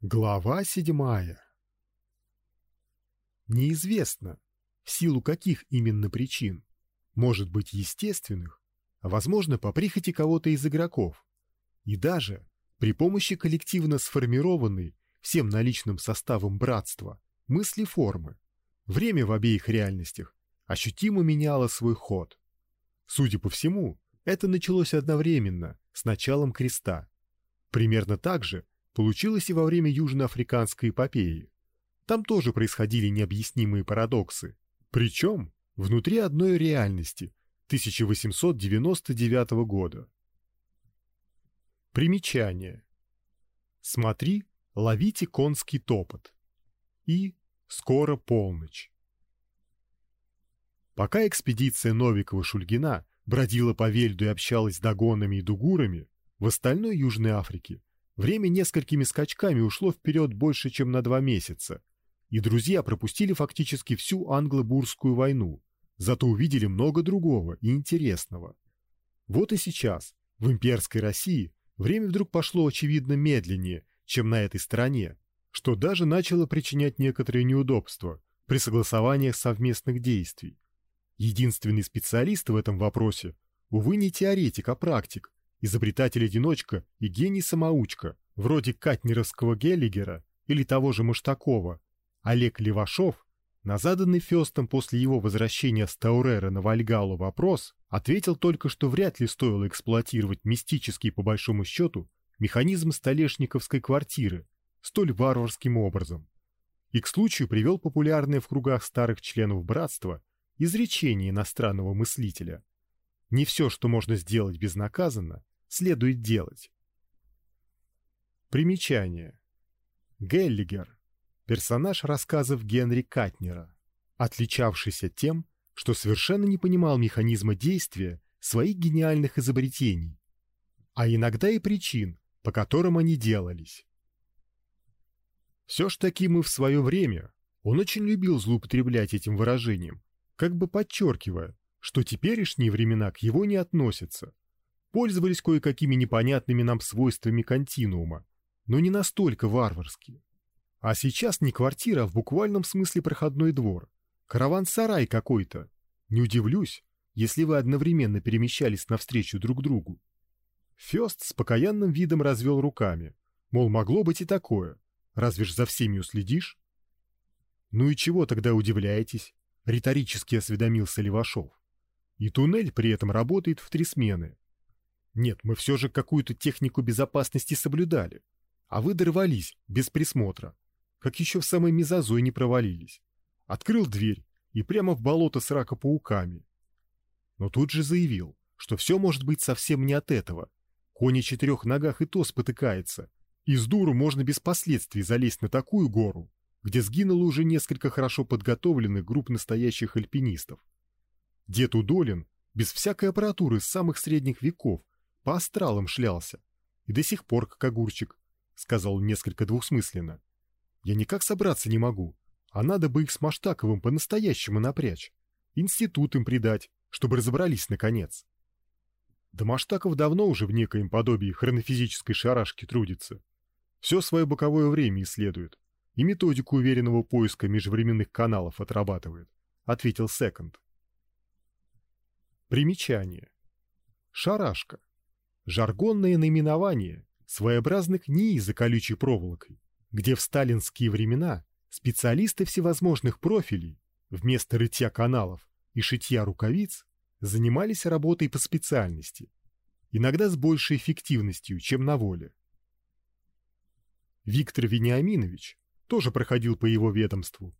Глава седьмая. Неизвестно, в силу каких именно причин, может быть естественных, а возможно по прихоти кого-то из игроков, и даже при помощи коллективно сформированной всем наличным составом братства мысли формы, время в обеих реальностях ощутимо меняло свой ход. Судя по всему, это началось одновременно с началом креста. Примерно так же получилось и во время южноафриканской эпопеи. Там тоже происходили необъяснимые парадоксы, причем внутри одной реальности 1899 года. Примечание. Смотри, ловите конский топот. И скоро полночь. Пока экспедиция Новикова-Шульгина бродила по Вельду и общалась с догонами и дугурами, в остальной Южной Африке Время несколькими скачками ушло вперед больше, чем на два месяца, и друзья пропустили фактически всю англо-бурскую войну, зато увидели много другого и интересного. Вот и сейчас, в имперской России, время вдруг пошло очевидно медленнее, чем на этой стороне, что даже начало причинять некоторые неудобства при согласованиях совместных действий. Единственный специалист в этом вопросе, увы, не теоретик, а практик, изобретатель-одиночка и гений-самоучка, вроде Катнеровского Геллигера или того же Маштакова, Олег Левашов, на заданный Фёстом после его возвращения с Таурера на Вальгалу вопрос, ответил только, что вряд ли стоило эксплуатировать мистический по большому счету механизм столешниковской квартиры столь варварским образом. И к случаю привел популярное в кругах старых членов братства изречение иностранного мыслителя. Не все, что можно сделать безнаказанно, следует делать. Примечание. Геллигер – персонаж рассказов Генри Катнера, отличавшийся тем, что совершенно не понимал механизма действия своих гениальных изобретений, а иногда и причин, по которым они делались. Все ж таки мы в свое время, он очень любил злоупотреблять этим выражением, как бы подчеркивая, что теперешние времена к его не относятся – пользовались кое-какими непонятными нам свойствами континуума, но не настолько варварски. А сейчас не квартира, а в буквальном смысле проходной двор. Караван-сарай какой-то. Не удивлюсь, если вы одновременно перемещались навстречу друг другу. Фёст с покаянным видом развел руками, мол, могло быть и такое. Разве ж за всеми уследишь? Ну и чего тогда удивляетесь? Риторически осведомился Левашов. И туннель при этом работает в три смены. Нет, мы все же какую-то технику безопасности соблюдали, а вы дорвались без присмотра, как еще в самой мезозой не провалились. Открыл дверь и прямо в болото с ракопауками. Но тут же заявил, что все может быть совсем не от этого. Конь о четырех ногах и то спотыкается, и с дуру можно без последствий залезть на такую гору, где сгинуло уже несколько хорошо подготовленных групп настоящих альпинистов. Дед Удолин без всякой аппаратуры с самых средних веков по астралам шлялся. И до сих пор как огурчик, сказал несколько двусмысленно. Я никак собраться не могу, а надо бы их с Маштаковым по-настоящему напрячь. Институт им придать, чтобы разобрались наконец. Да Маштаков давно уже в некоем подобии хронофизической шарашки трудится. Все свое боковое время исследует и методику уверенного поиска межвременных каналов отрабатывает, ответил Секонд. Примечание. Шарашка жаргонное наименование своеобразных НИИ за колючей проволокой, где в сталинские времена специалисты всевозможных профилей вместо рытья каналов и шитья рукавиц занимались работой по специальности, иногда с большей эффективностью, чем на воле. Виктор Вениаминович тоже проходил по его ведомству,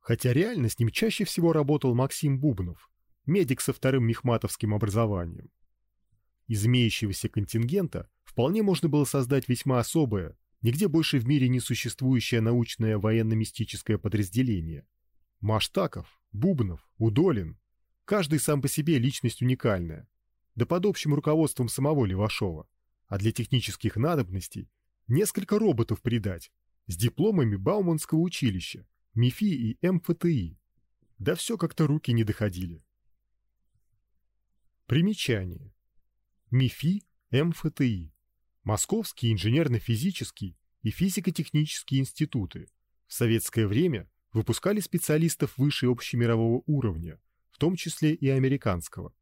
хотя реально с ним чаще всего работал Максим Бубнов, медик со вторым мехматовским образованием. Из имеющегося контингента вполне можно было создать весьма особое, нигде больше в мире не существующее научное военно-мистическое подразделение. Маштаков, Бубнов, Удолин – каждый сам по себе личность уникальная, да под общим руководством самого Левашова, а для технических надобностей несколько роботов придать с дипломами Бауманского училища, МИФИ и МФТИ. Да все как-то руки не доходили. Примечание. МИФИ МФТИ, Московский инженерно-физический и физико-технические институты. В советское время выпускали специалистов выше общемирового уровня, в том числе и американского.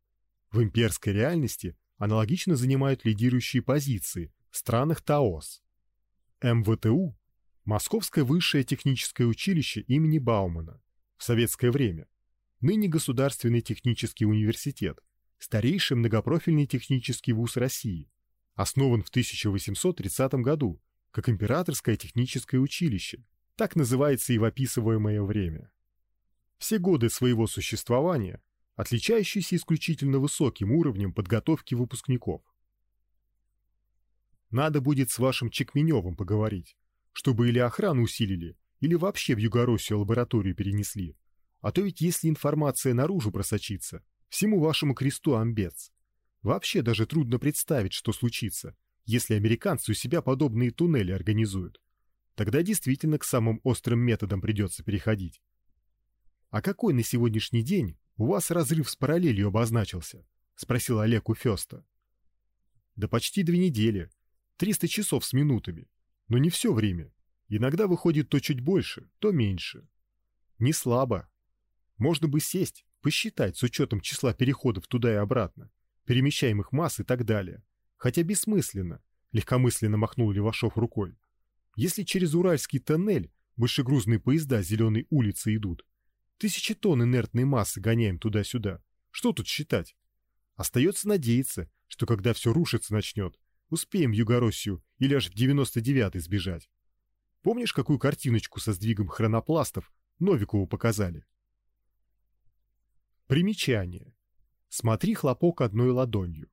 В имперской реальности аналогично занимают лидирующие позиции в странах ТАОС. МВТУ – Московское высшее техническое училище имени Баумана в советское время, ныне Государственный технический университет, старейший многопрофильный технический вуз России, основан в 1830 году как Императорское техническое училище, так называется и в описываемое время. Все годы своего существования отличающийся исключительно высоким уровнем подготовки выпускников. Надо будет с вашим Чекменевым поговорить, чтобы или охрану усилили, или вообще в Югороссию лабораторию перенесли. А то ведь если информация наружу просочится, всему вашему кресту амбец. Вообще даже трудно представить, что случится, если американцы у себя подобные туннели организуют. Тогда действительно к самым острым методам придется переходить. А какой на сегодняшний день у вас разрыв с параллелью обозначился? Спросил Олег у Феста. Да почти две недели. Триста часов с минутами. Но не все время. Иногда выходит то чуть больше, то меньше. Не слабо. Можно бы сесть, посчитать с учетом числа переходов туда и обратно, перемещаемых масс и так далее. Хотя бессмысленно, легкомысленно махнул Левашов рукой. Если через Уральский тоннель большегрузные поезда зеленой улицы идут, тысячи тонн инертной массы гоняем туда-сюда, что тут считать? Остается надеяться, что когда все рушиться начнет, успеем в Югороссию или аж в 99-й сбежать. Помнишь, какую картиночку со сдвигом хронопластов Новикову показали? Примечание. Смотри хлопок одной ладонью.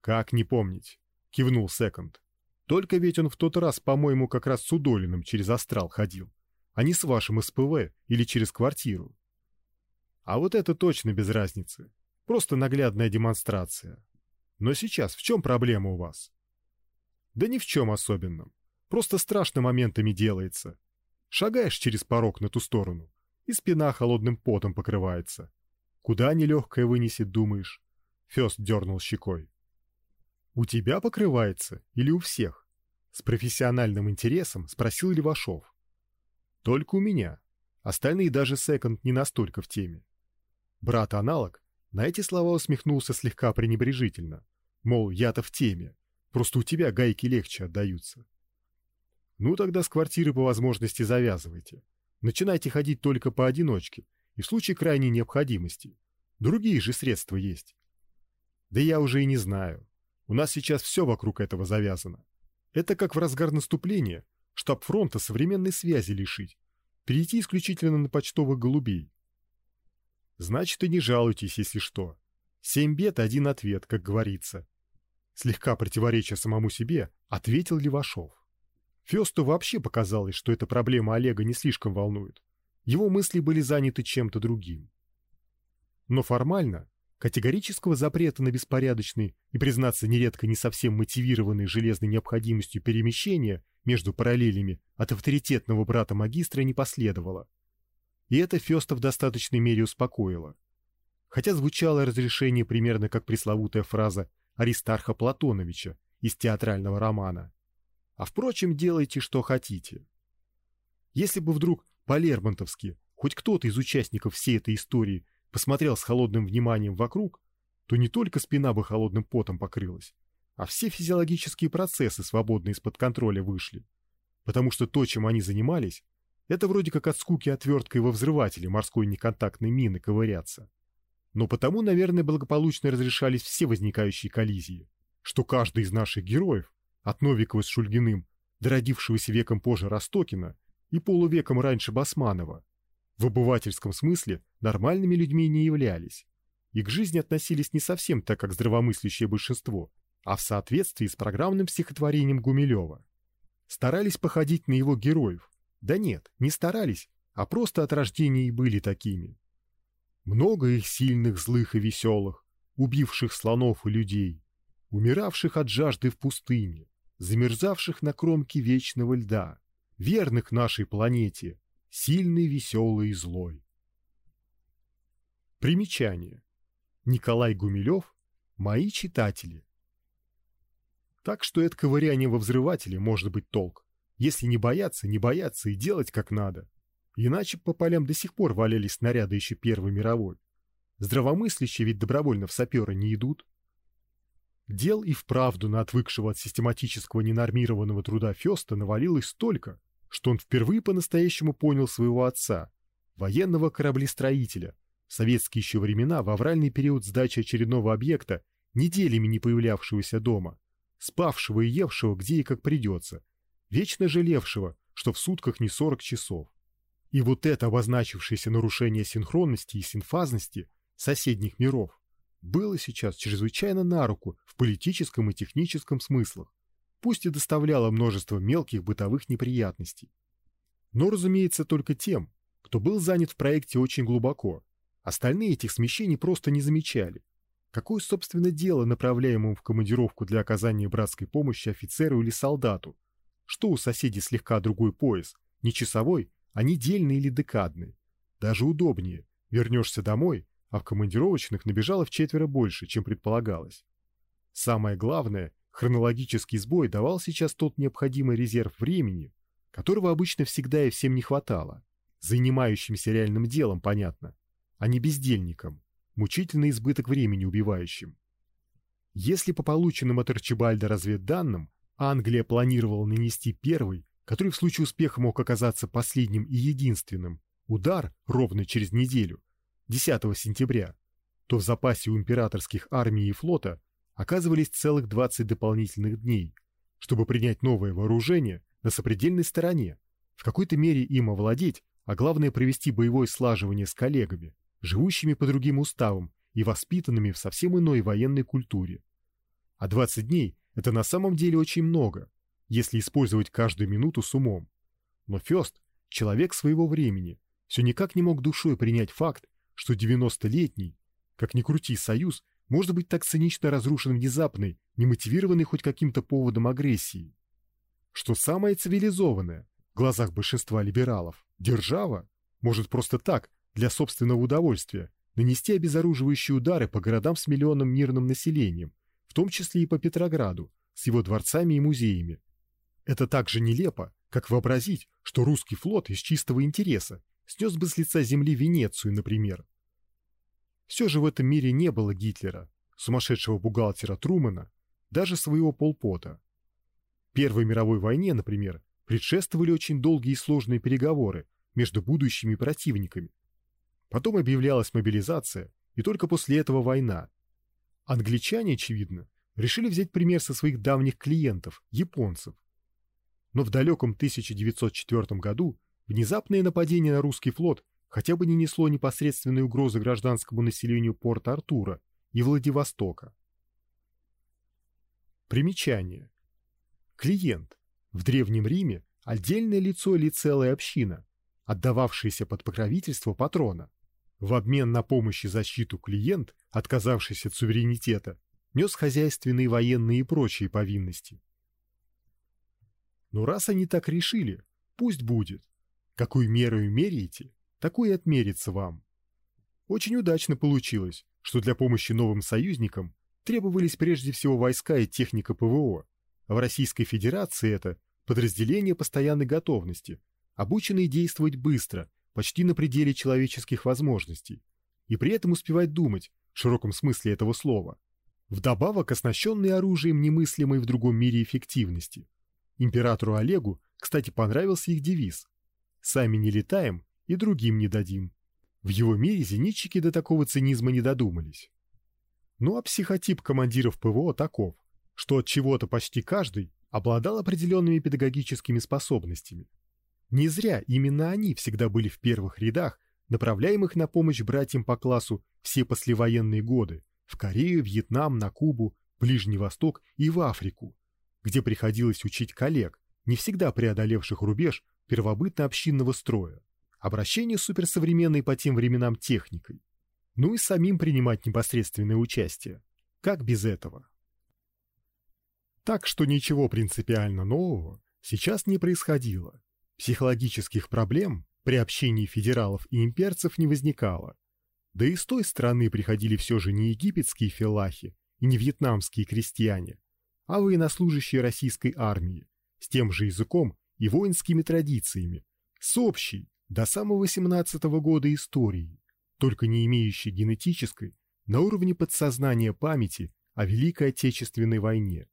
Как не помнить? Кивнул Секонд. Только ведь он в тот раз, по-моему, как раз с Удолиным через астрал ходил, а не с вашим СПВ или через квартиру. А вот это точно без разницы. Просто наглядная демонстрация. Но сейчас в чем проблема у вас? Да ни в чем особенном. Просто страшно моментами делается. Шагаешь через порог на ту сторону, и спина холодным потом покрывается. Куда нелегкое вынесет, думаешь? Фест дернул щекой. У тебя покрывается или у всех? С профессиональным интересом спросил Левашов. Только у меня. Остальные даже секонд не настолько в теме. Брат-аналог на эти слова усмехнулся слегка пренебрежительно. Мол, я-то в теме. Просто у тебя гайки легче отдаются. Ну тогда с квартиры по возможности завязывайте. Начинайте ходить только поодиночке и в случае крайней необходимости. Другие же средства есть. Да я уже и не знаю. У нас сейчас все вокруг этого завязано. Это как в разгар наступления штаб фронта современной связи лишить, перейти исключительно на почтовых голубей. Значит, и не жалуйтесь, если что. Семь бед, один ответ, как говорится. Слегка противореча самому себе, ответил Левашов. Фесту вообще показалось, что эта проблема Олега не слишком волнует. Его мысли были заняты чем-то другим. Но формально Категорического запрета на беспорядочный и, признаться, нередко не совсем мотивированный железной необходимостью перемещения между параллелями от авторитетного брата-магистра не последовало. И это Феста в достаточной мере успокоило. Хотя звучало разрешение примерно как пресловутая фраза Аристарха Платоновича из театрального романа. А впрочем, делайте, что хотите. Если бы вдруг по-лермонтовски хоть кто-то из участников всей этой истории посмотрел с холодным вниманием вокруг, то не только спина бы холодным потом покрылась, а все физиологические процессы свободно из-под контроля вышли. Потому что то, чем они занимались, это вроде как от скуки отверткой во взрывателе морской неконтактной мины ковыряться. Но потому, наверное, благополучно разрешались все возникающие коллизии, что каждый из наших героев, от Новикова с Шульгиным до родившегося веком позже Ростокина и полувеком раньше Басманова, в обывательском смысле нормальными людьми не являлись и к жизни относились не совсем так, как здравомыслящее большинство, а в соответствии с программным стихотворением Гумилева. Старались походить на его героев. Да нет, не старались, а просто от рождения и были такими. Много их сильных, злых и веселых, убивших слонов и людей, умиравших от жажды в пустыне, замерзавших на кромке вечного льда, верных нашей планете, сильный, веселый и злой. Примечание. Николай Гумилев. Мои читатели. Так что это ковыряние во взрывателе может быть толк. Если не бояться, не бояться и делать как надо. Иначе по полям до сих пор валялись снаряды еще Первой мировой. Здравомыслящие ведь добровольно в саперы не идут. Дел и вправду на отвыкшего от систематического ненормированного труда Феста навалилось столько, что он впервые по-настоящему понял своего отца, военного кораблестроителя, в советские еще времена в авральный период сдачи очередного объекта, неделями не появлявшегося дома, спавшего и евшего где и как придется, вечно жалевшего, что в сутках не 40 часов. И вот это обозначившееся нарушение синхронности и синфазности соседних миров было сейчас чрезвычайно на руку в политическом и техническом смыслах, пусть и доставляло множество мелких бытовых неприятностей. Но, разумеется, только тем, кто был занят в проекте очень глубоко. Остальные этих смещений просто не замечали. Какое, собственно, дело направляемому в командировку для оказания братской помощи офицеру или солдату? Что у соседей слегка другой пояс, не часовой, а недельный или декадный? Даже удобнее. Вернешься домой, а в командировочных набежало в четверо больше, чем предполагалось. Самое главное, хронологический сбой давал сейчас тот необходимый резерв времени, которого обычно всегда и всем не хватало. Занимающимся реальным делом, понятно, а не бездельником, мучительный избыток времени убивающим. Если по полученным от Арчибальда разведданным Англия планировала нанести первый, который в случае успеха мог оказаться последним и единственным, удар ровно через неделю, 10 сентября, то в запасе у императорских армий и флота оказывались целых 20 дополнительных дней, чтобы принять новое вооружение на сопредельной стороне, в какой-то мере им овладеть, а главное провести боевое слаживание с коллегами, живущими по другим уставам и воспитанными в совсем иной военной культуре. А 20 дней – это на самом деле очень много, если использовать каждую минуту с умом. Но Фёст, человек своего времени, все никак не мог душой принять факт, что 90-летний, как ни крути, союз может быть так цинично разрушен внезапной, немотивированной хоть каким-то поводом агрессии. Что самое цивилизованное в глазах большинства либералов, держава, может просто так, для собственного удовольствия, нанести обезоруживающие удары по городам с миллионным мирным населением, в том числе и по Петрограду, с его дворцами и музеями. Это так же нелепо, как вообразить, что русский флот из чистого интереса снес бы с лица земли Венецию, например. Все же в этом мире не было Гитлера, сумасшедшего бухгалтера Трумэна, даже своего полпота. Первой мировой войне, например, предшествовали очень долгие и сложные переговоры между будущими противниками. Потом объявлялась мобилизация, и только после этого война. Англичане, очевидно, решили взять пример со своих давних клиентов, японцев. Но в далеком 1904 году Внезапное нападение на русский флот хотя бы не несло непосредственной угрозы гражданскому населению порта Артура и Владивостока. Примечание. Клиент. В Древнем Риме отдельное лицо или целая община, отдававшаяся под покровительство патрона. В обмен на помощь и защиту клиент, отказавшийся от суверенитета, нес хозяйственные, военные и прочие повинности. Но раз они так решили, пусть будет. Какую меру меряете, такой и отмерится вам. Очень удачно получилось, что для помощи новым союзникам требовались прежде всего войска и техника ПВО, в Российской Федерации это подразделения постоянной готовности, обученные действовать быстро, почти на пределе человеческих возможностей, и при этом успевать думать в широком смысле этого слова. Вдобавок оснащенные оружием немыслимой в другом мире эффективности. Императору Олегу, кстати, понравился их девиз Сами не летаем и другим не дадим. В его мире зенитчики до такого цинизма не додумались. Ну а психотип командиров ПВО таков, что от чего-то почти каждый обладал определенными педагогическими способностями. Не зря именно они всегда были в первых рядах, направляемых на помощь братьям по классу все послевоенные годы в Корею, Вьетнам, на Кубу, Ближний Восток и в Африку, где приходилось учить коллег, не всегда преодолевших рубеж первобытно-общинного строя, обращение суперсовременной по тем временам техникой, ну и самим принимать непосредственное участие. Как без этого? Так что ничего принципиально нового сейчас не происходило. Психологических проблем при общении федералов и имперцев не возникало. Да и с той стороны приходили все же не египетские филахи и не вьетнамские крестьяне, а военнослужащие российской армии, с тем же языком и воинскими традициями, с общей, до самого 17 -го года историей, только не имеющей генетической, на уровне подсознания памяти о Великой Отечественной войне,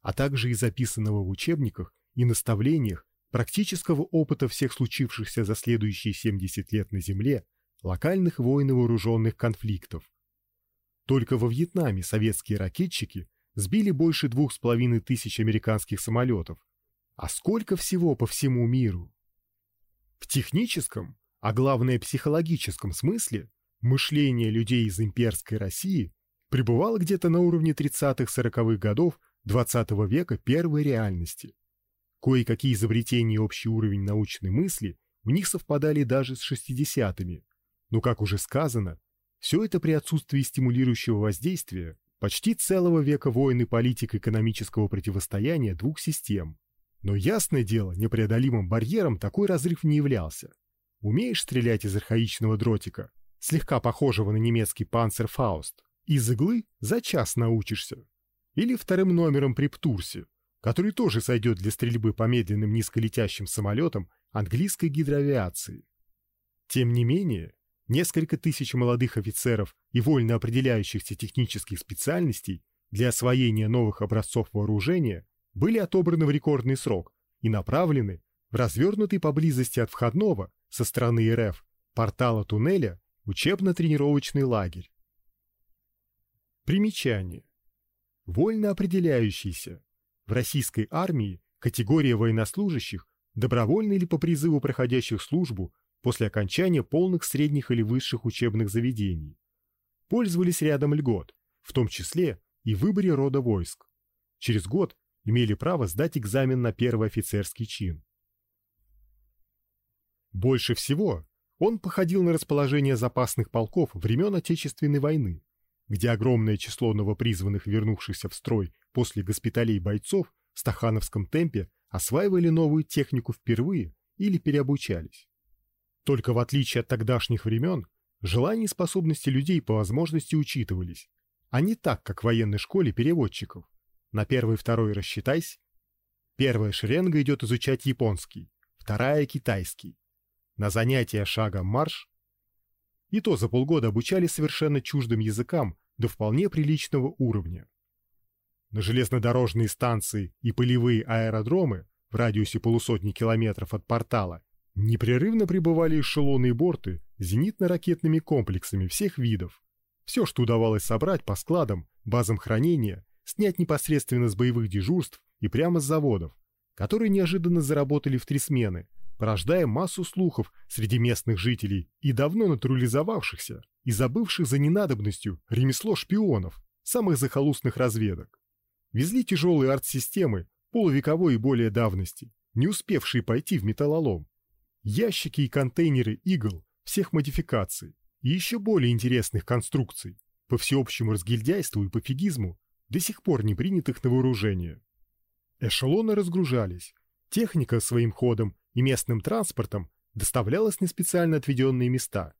а также и записанного в учебниках и наставлениях практического опыта всех случившихся за следующие 70 лет на Земле локальных войн и вооруженных конфликтов. Только во Вьетнаме советские ракетчики сбили больше двух с половиной тысяч американских самолетов. А сколько всего по всему миру? В техническом, а главное психологическом смысле, мышление людей из имперской России пребывало где-то на уровне 30-40-х годов XX -го века первой реальности. Кое-какие изобретения и общий уровень научной мысли у них совпадали даже с 60-ми, но, как уже сказано, все это при отсутствии стимулирующего воздействия почти целого века войны политик экономического противостояния двух систем. Но ясное дело, непреодолимым барьером такой разрыв не являлся. Умеешь стрелять из архаичного дротика, слегка похожего на немецкий панцерфауст, из иглы за час научишься. Или вторым номером при Птурсе, который тоже сойдет для стрельбы по медленным низколетящим самолетам английской гидроавиации. Тем не менее, несколько тысяч молодых офицеров и вольно определяющихся технических специальностей для освоения новых образцов вооружения были отобраны в рекордный срок и направлены в развернутый поблизости от входного со стороны РФ портала туннеля учебно-тренировочный лагерь. Примечание. Вольно определяющийся. В российской армии категория военнослужащих, добровольно или по призыву проходящих службу после окончания полных средних или высших учебных заведений. Пользовались рядом льгот, в том числе и в выборе рода войск. Через год имели право сдать экзамен на первый офицерский чин. Больше всего он походил на расположение запасных полков времен Отечественной войны, где огромное число новопризванных вернувшихся в строй после госпиталей бойцов в стахановском темпе осваивали новую технику впервые или переобучались. Только в отличие от тогдашних времен, желания и способности людей по возможности учитывались, а не так, как в военной школе переводчиков. На первый-второй рассчитайся. Первая шеренга идет изучать японский, вторая — китайский. На занятия шагом марш. И то за полгода обучали совершенно чуждым языкам до вполне приличного уровня. На железнодорожные станции и полевые аэродромы в радиусе полусотни километров от портала Непрерывно прибывали эшелоны и борты зенитно-ракетными комплексами всех видов. Все, что удавалось собрать по складам, базам хранения, снять непосредственно с боевых дежурств и прямо с заводов, которые неожиданно заработали в три смены, порождая массу слухов среди местных жителей и давно натурализовавшихся и забывших за ненадобностью ремесло шпионов, самых захолустных разведок. Везли тяжелые арт-системы полувековой и более давности, не успевшие пойти в металлолом, ящики и контейнеры игл всех модификаций и еще более интересных конструкций, по всеобщему разгильдяйству и пофигизму, до сих пор не принятых на вооружение. Эшелоны разгружались, техника своим ходом и местным транспортом доставлялась на специально отведенные места.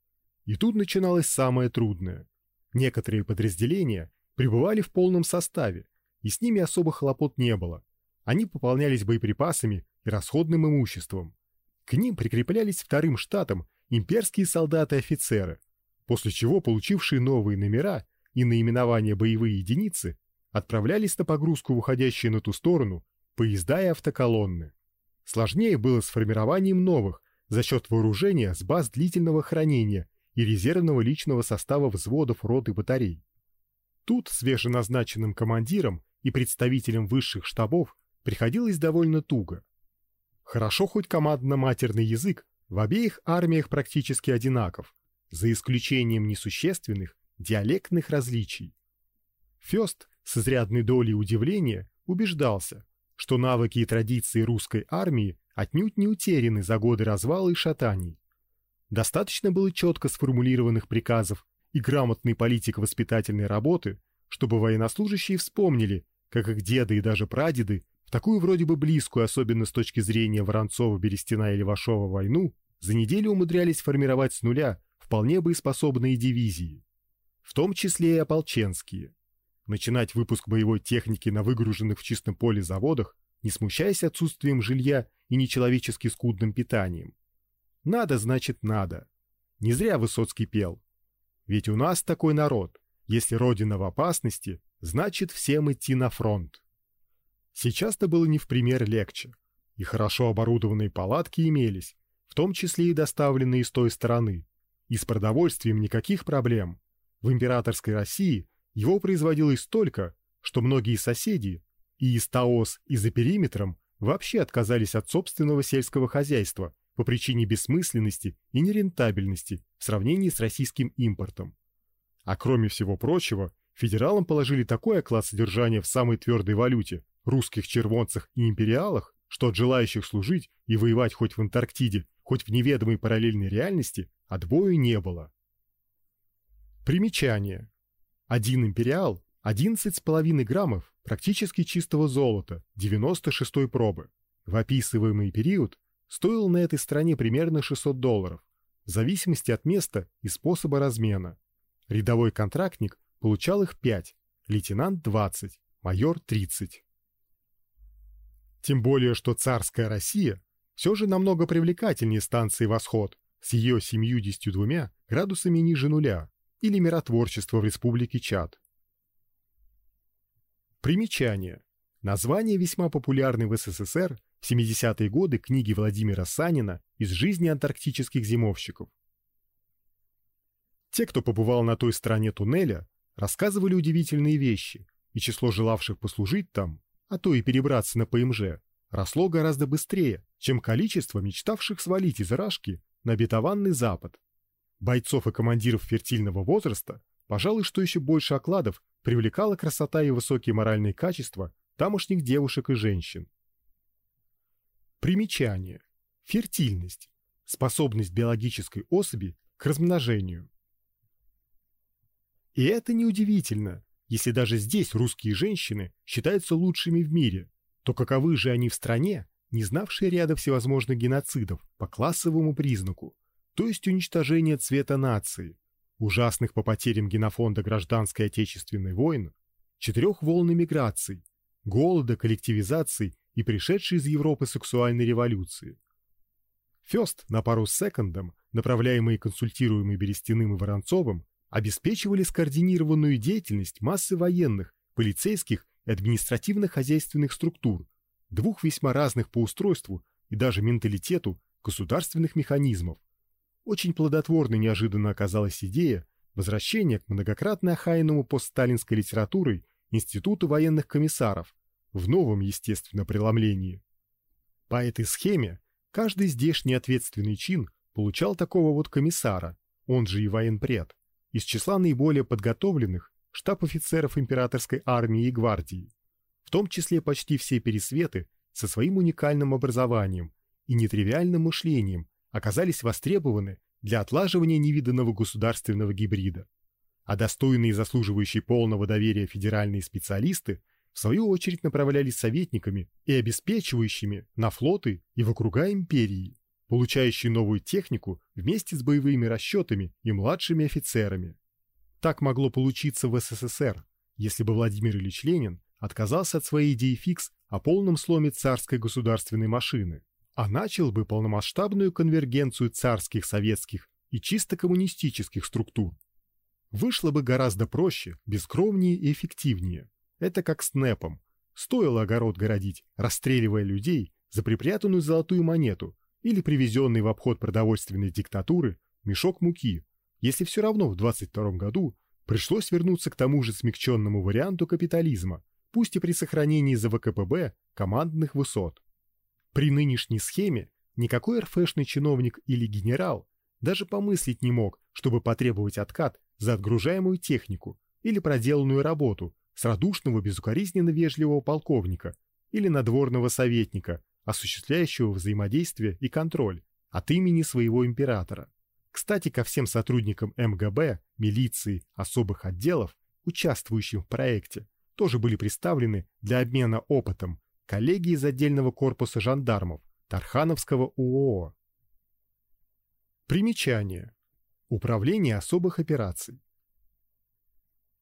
И тут начиналось самое трудное. Некоторые подразделения пребывали в полном составе, и с ними особо хлопот не было. Они пополнялись боеприпасами и расходным имуществом. К ним прикреплялись вторым штатом имперские солдаты-офицеры, после чего получившие новые номера и наименования боевые единицы отправлялись на погрузку в уходящие на ту сторону поезда и автоколонны. Сложнее было с формированием новых за счет вооружения с баз длительного хранения и резервного личного состава взводов рот и батарей. Тут свеженазначенным командирам и представителям высших штабов приходилось довольно туго. Хорошо хоть командно-матерный язык в обеих армиях практически одинаков, за исключением несущественных диалектных различий. Фёст с изрядной долей удивления убеждался, что навыки и традиции русской армии отнюдь не утеряны за годы развала и шатаний. Достаточно было четко сформулированных приказов и грамотной политико-воспитательной работы, чтобы военнослужащие вспомнили, как их деды и даже прадеды такую вроде бы близкую, особенно с точки зрения Воронцова, Берестина или Вашова, войну, за неделю умудрялись формировать с нуля вполне боеспособные дивизии, в том числе и ополченские. Начинать выпуск боевой техники на выгруженных в чистом поле заводах, не смущаясь отсутствием жилья и нечеловечески скудным питанием. Надо, значит, надо. Не зря Высоцкий пел. Ведь у нас такой народ. Если родина в опасности, значит всем идти на фронт. Сейчас-то было не в пример легче. И хорошо оборудованные палатки имелись, в том числе и доставленные с той стороны. И с продовольствием никаких проблем. В императорской России его производилось столько, что многие соседи, и из Таос, и за периметром, вообще отказались от собственного сельского хозяйства по причине бессмысленности и нерентабельности в сравнении с российским импортом. А кроме всего прочего, федералам положили такой оклад содержания в самой твердой валюте, русских червонцах и империалах, что от желающих служить и воевать хоть в Антарктиде, хоть в неведомой параллельной реальности, отбою не было. Примечание. Один империал – 11,5 граммов практически чистого золота 96-й пробы. В описываемый период стоил на этой стране примерно 600 долларов, в зависимости от места и способа размена. Рядовой контрактник получал их 5, лейтенант 20, майор 30. Тем более, что царская Россия все же намного привлекательнее станции «Восход» с ее 72 градусами ниже нуля или миротворчество в республике Чад. Примечание. Название весьма популярной в СССР в 70-е годы книги Владимира Санина «Из жизни антарктических зимовщиков». Те, кто побывал на той стороне туннеля, рассказывали удивительные вещи, и число желавших послужить там, а то и перебраться на ПМЖ, росло гораздо быстрее, чем количество мечтавших свалить из Рашки на обетованный Запад. Бойцов и командиров фертильного возраста, пожалуй, что еще больше окладов привлекала красота и высокие моральные качества тамошних девушек и женщин. Примечание. Фертильность. Способность биологической особи к размножению. И это неудивительно, если даже здесь русские женщины считаются лучшими в мире, то каковы же они в стране, не знавшей ряда всевозможных геноцидов по классовому признаку, то есть уничтожение цвета нации, ужасных по потерям генофонда гражданской отечественной войны, четырех волн эмиграций, голода, коллективизации и пришедшей из Европы сексуальной революции. Фёст на пару с секондом, направляемые консультируемые Берестяным и Воронцовым, обеспечивали скоординированную деятельность массы военных, полицейских и административно-хозяйственных структур, двух весьма разных по устройству и даже менталитету государственных механизмов. Очень плодотворной неожиданно оказалась идея возвращения к многократно охаянному постсталинской литературой Институту военных комиссаров в новом, естественно, преломлении. По этой схеме каждый здешний ответственный чин получал такого вот комиссара, он же и военпред, из числа наиболее подготовленных штаб-офицеров императорской армии и гвардии, в том числе почти все пересветы со своим уникальным образованием и нетривиальным мышлением оказались востребованы для отлаживания невиданного государственного гибрида, а достойные и заслуживающие полного доверия федеральные специалисты в свою очередь направлялись советниками и обеспечивающими на флоты и в округа империи, получающие новую технику вместе с боевыми расчетами и младшими офицерами. Так могло получиться в СССР, если бы Владимир Ильич Ленин отказался от своей идеи фикс о полном сломе царской государственной машины, а начал бы полномасштабную конвергенцию царских, советских и чисто коммунистических структур. Вышло бы гораздо проще, бескровнее и эффективнее. Это как с НЭПом. Стоило огород городить, расстреливая людей за припрятанную золотую монету или привезенный в обход продовольственной диктатуры мешок муки, если все равно в 22 году пришлось вернуться к тому же смягченному варианту капитализма, пусть и при сохранении за ВКПБ командных высот. При нынешней схеме никакой РФшный чиновник или генерал даже помыслить не мог, чтобы потребовать откат за отгружаемую технику или проделанную работу с радушного безукоризненно вежливого полковника или надворного советника, осуществляющего взаимодействие и контроль от имени своего императора. Кстати, ко всем сотрудникам МГБ, милиции, особых отделов, участвующим в проекте, тоже были представлены для обмена опытом коллеги из отдельного корпуса жандармов Тархановского УОО. Примечание. Управление особых операций.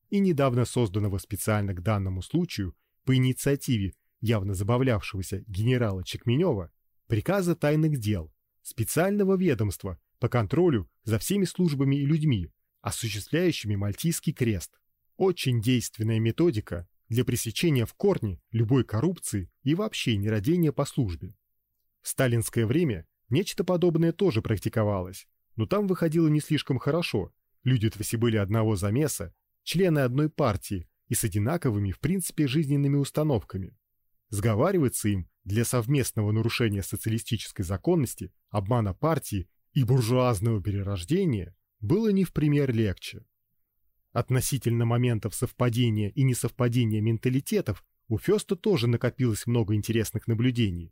и недавно созданного специально к данному случаю по инициативе явно забавлявшегося генерала Чекменева приказа тайных дел, специального ведомства по контролю за всеми службами и людьми, осуществляющими Мальтийский крест. Очень действенная методика для пресечения в корне любой коррупции и вообще нерадения по службе. В сталинское время нечто подобное тоже практиковалось, но там выходило не слишком хорошо. Люди-то все были одного замеса, члены одной партии и с одинаковыми, в принципе, жизненными установками. Сговариваться им для совместного нарушения социалистической законности, обмана партии и буржуазного перерождения было не в пример легче. Относительно моментов совпадения и несовпадения менталитетов у Фёста тоже накопилось много интересных наблюдений.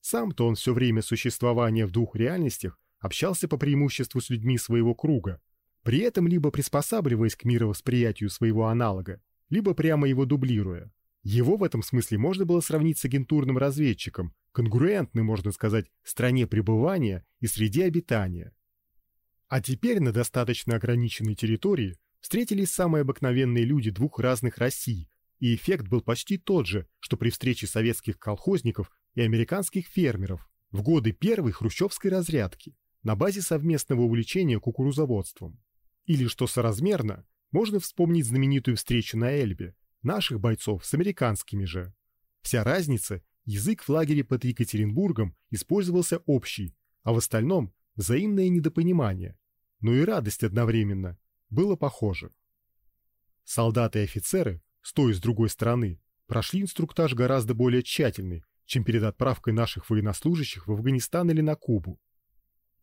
Сам-то он все время существования в двух реальностях общался по преимуществу с людьми своего круга, при этом либо приспосабливаясь к мировосприятию своего аналога, либо прямо его дублируя. Его в этом смысле можно было сравнить с агентурным разведчиком, конкурентным, можно сказать, стране пребывания и среде обитания. А теперь на достаточно ограниченной территории встретились самые обыкновенные люди двух разных Россий, и эффект был почти тот же, что при встрече советских колхозников и американских фермеров в годы первой хрущевской разрядки на базе совместного увлечения кукурузоводством. Или, что соразмерно, можно вспомнить знаменитую встречу на Эльбе наших бойцов с американскими же. Вся разница – язык в лагере под Екатеринбургом использовался общий, а в остальном – взаимное недопонимание, но и радость одновременно, было похоже. Солдаты и офицеры, с той и с другой стороны, прошли инструктаж гораздо более тщательный, чем перед отправкой наших военнослужащих в Афганистан или на Кубу.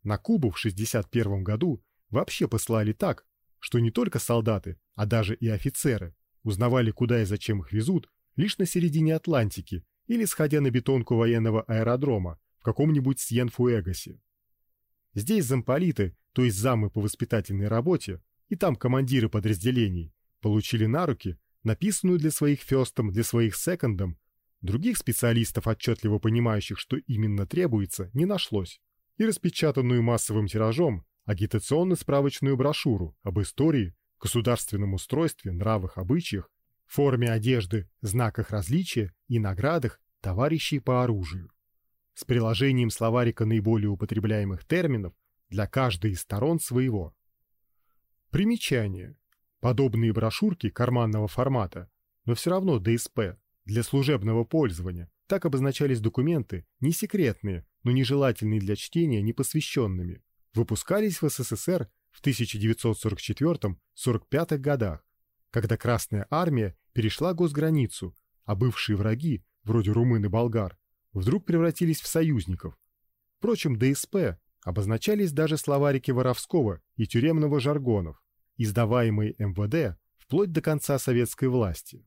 На Кубу в 61 году вообще послали так, что не только солдаты, а даже и офицеры узнавали, куда и зачем их везут, лишь на середине Атлантики или сходя на бетонку военного аэродрома в каком-нибудь Сьен-Фуэгасе. Здесь замполиты, то есть замы по воспитательной работе, и там командиры подразделений, получили на руки написанную для своих фёстом, для своих секондом, других специалистов, отчетливо понимающих, что именно требуется, не нашлось, и распечатанную массовым тиражом агитационно-справочную брошюру об истории, государственном устройстве, нравах, обычаях, форме одежды, знаках различия и наградах товарищей по оружию. С приложением словарика наиболее употребляемых терминов для каждой из сторон своего. Примечание. Подобные брошюрки карманного формата, но все равно ДСП, для служебного пользования, так обозначались документы, не секретные, но нежелательные для чтения непосвященными, выпускались в СССР в 1944-45 годах, когда Красная Армия перешла госграницу, а бывшие враги, вроде румын и болгар, вдруг превратились в союзников. Впрочем, ДСП обозначались даже словарики воровского и тюремного жаргонов, издаваемые МВД вплоть до конца советской власти.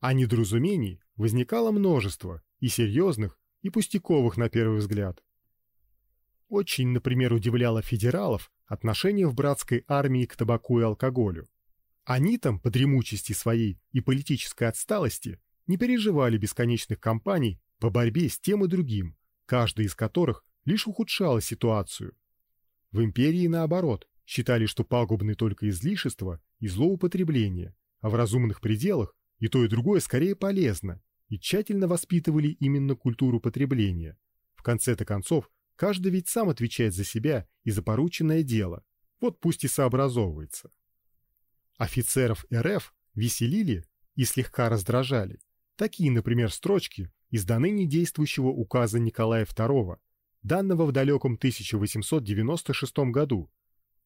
А недоразумений возникало множество, и серьезных, и пустяковых на первый взгляд. Очень, например, удивляло федералов отношение в братской армии к табаку и алкоголю. Они там, по дремучести своей и политической отсталости, не переживали бесконечных кампаний по борьбе с тем и другим, каждый из которых лишь ухудшала ситуацию. В империи, наоборот, считали, что пагубны только излишества и злоупотребление, а в разумных пределах и то и другое скорее полезно, и тщательно воспитывали именно культуру потребления. В конце-то концов, Каждый ведь сам отвечает за себя и за порученное дело. Вот пусть и сообразовывается. Офицеров РФ веселили и слегка раздражали. Такие, например, строчки из до ныне действующего указа Николая II, данного в далеком 1896 году.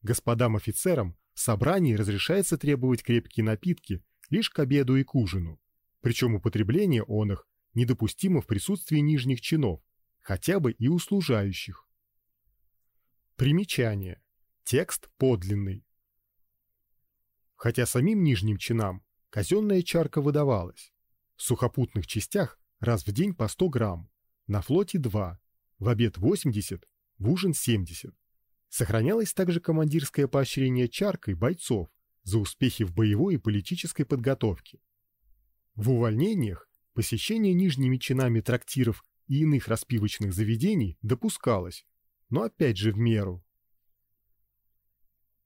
Господам офицерам в собрании разрешается требовать крепкие напитки лишь к обеду и к ужину. Причем употребление он их недопустимо в присутствии нижних чинов, хотя бы и услужающих. Примечание. Текст подлинный. Хотя самим нижним чинам казенная чарка выдавалась. В сухопутных частях раз в день по 100 грамм, на флоте 2, в обед 80, в ужин 70. Сохранялось также командирское поощрение чаркой бойцов за успехи в боевой и политической подготовке. В увольнениях посещение нижними чинами трактиров и иных распивочных заведений допускалось, но опять же в меру.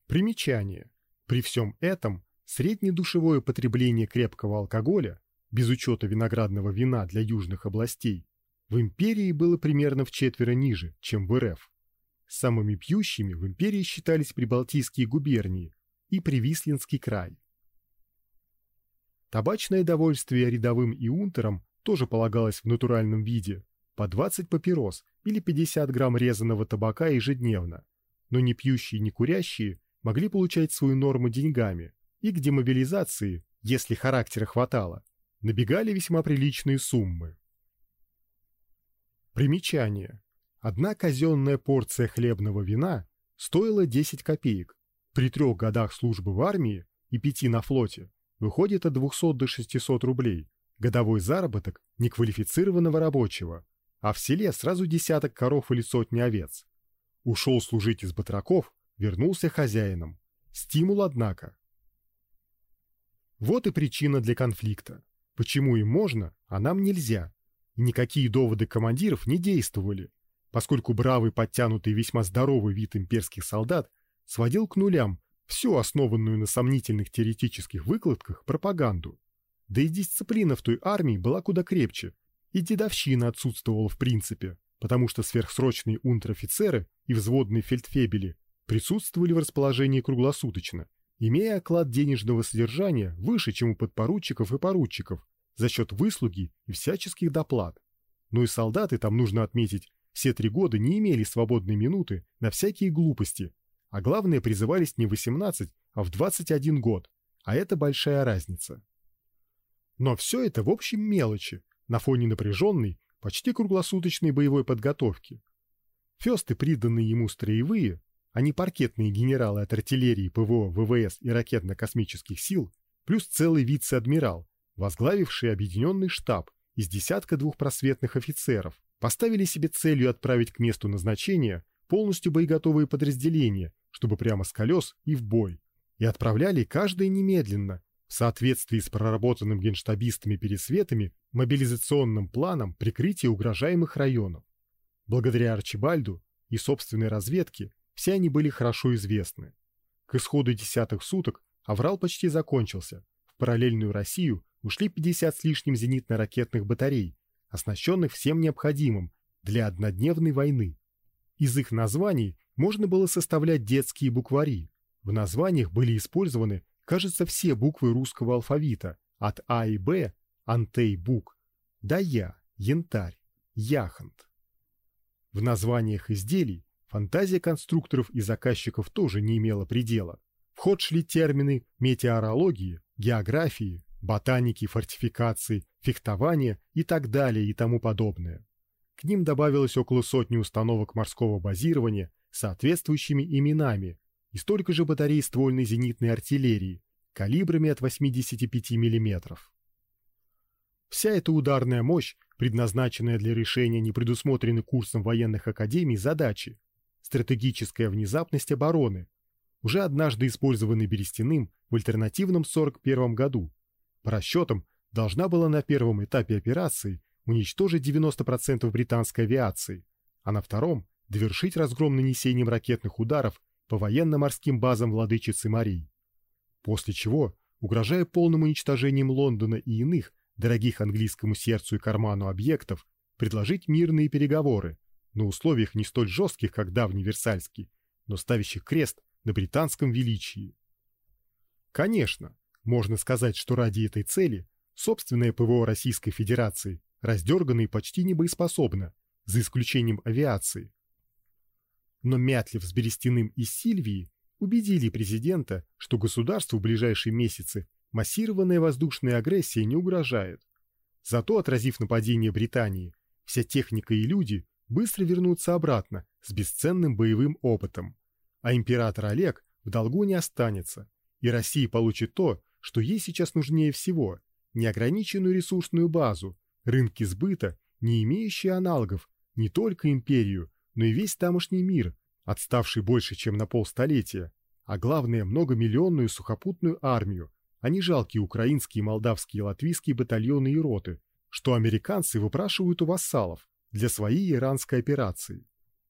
Примечание. При всем этом Среднее душевое потребление крепкого алкоголя, без учета виноградного вина для южных областей, в империи было примерно в четверо ниже, чем в РФ. Самыми пьющими в империи считались прибалтийские губернии и Привислинский край. Табачное довольствие рядовым и унтерам тоже полагалось в натуральном виде, по 20 папирос или 50 грамм резаного табака ежедневно, но не пьющие, не курящие могли получать свою норму деньгами, и к демобилизации, если характера хватало, набегали весьма приличные суммы. Примечание. Одна казенная порция хлебного вина стоила 10 копеек. При трех годах службы в армии и пяти на флоте выходит от 200 до 600 рублей. Годовой заработок неквалифицированного рабочего, а в селе сразу десяток коров или сотни овец. Ушел служить из батраков, вернулся хозяином. Стимул, однако. Вот и причина для конфликта. Почему им можно, а нам нельзя? И никакие доводы командиров не действовали, поскольку бравый, подтянутый, весьма здоровый вид имперских солдат сводил к нулям всю основанную на сомнительных теоретических выкладках пропаганду. Да и дисциплина в той армии была куда крепче, и дедовщина отсутствовала в принципе, потому что сверхсрочные унтер-офицеры и взводные фельдфебели присутствовали в расположении круглосуточно, имея оклад денежного содержания выше, чем у подпоручиков и поручиков, за счет выслуги и всяческих доплат. Но и солдаты там нужно отметить, все три года не имели свободной минуты на всякие глупости, а главное призывались не в 18, а в 21 год, а это большая разница. Но все это в общем мелочи на фоне напряженной, почти круглосуточной боевой подготовки. Фесты, приданные ему строевые, а не паркетные генералы от артиллерии, ПВО, ВВС и ракетно-космических сил, плюс целый вице-адмирал, возглавивший объединенный штаб из десятка двухпросветных офицеров, поставили себе целью отправить к месту назначения полностью боеготовые подразделения, чтобы прямо с колес и в бой, и отправляли каждое немедленно, в соответствии с проработанным генштабистами пересветами мобилизационным планом прикрытия угрожаемых районов. Благодаря Арчибальду и собственной разведке все они были хорошо известны. К исходу десятых суток аврал почти закончился. Параллельную Россию ушли 50 с лишним зенитно-ракетных батарей, оснащенных всем необходимым для однодневной войны. Из их названий можно было составлять детские буквари. В названиях были использованы, кажется, все буквы русского алфавита, от А и Б, Антей-Бук, до Я, Янтарь, Яхонт. В названиях изделий Фантазия конструкторов и заказчиков тоже не имела предела. В шли термины метеорологии, географии, ботаники, фортификации, фехтования и так далее и тому подобное. К ним добавилось около сотни установок морского базирования с соответствующими именами и столько же батарей ствольной зенитной артиллерии калибрами от 85 мм. Вся эта ударная мощь, предназначенная для решения непредусмотренной курсом военных академий задачи, стратегическая внезапность обороны, уже однажды использованный Берестяным в альтернативном 41 году. По расчетам, должна была на первом этапе операции уничтожить 90% британской авиации, а на втором довершить разгром нанесением ракетных ударов по военно-морским базам владычицы морей. После чего, угрожая полным уничтожением Лондона и иных дорогих английскому сердцу и карману объектов, предложить мирные переговоры, на условиях не столь жестких, как давний Версальский, но ставящих крест на британском величии. Конечно, можно сказать, что ради этой цели собственное ПВО Российской Федерации раздергано и почти не боеспособно, за исключением авиации. Но Мятлев с Берестяным и Сильвией убедили президента, что государству в ближайшие месяцы массированная воздушная агрессия не угрожает. Зато, отразив нападение Британии, вся техника и люди быстро вернутся обратно с бесценным боевым опытом. А император Олег в долгу не останется, и Россия получит то, что ей сейчас нужнее всего – неограниченную ресурсную базу, рынки сбыта, не имеющие аналогов, не только империю, но и весь тамошний мир, отставший больше, чем на полстолетия, а главное – многомиллионную сухопутную армию, а не жалкие украинские, молдавские латвийские батальоны и роты, что американцы выпрашивают у вассалов, для своей иранской операции,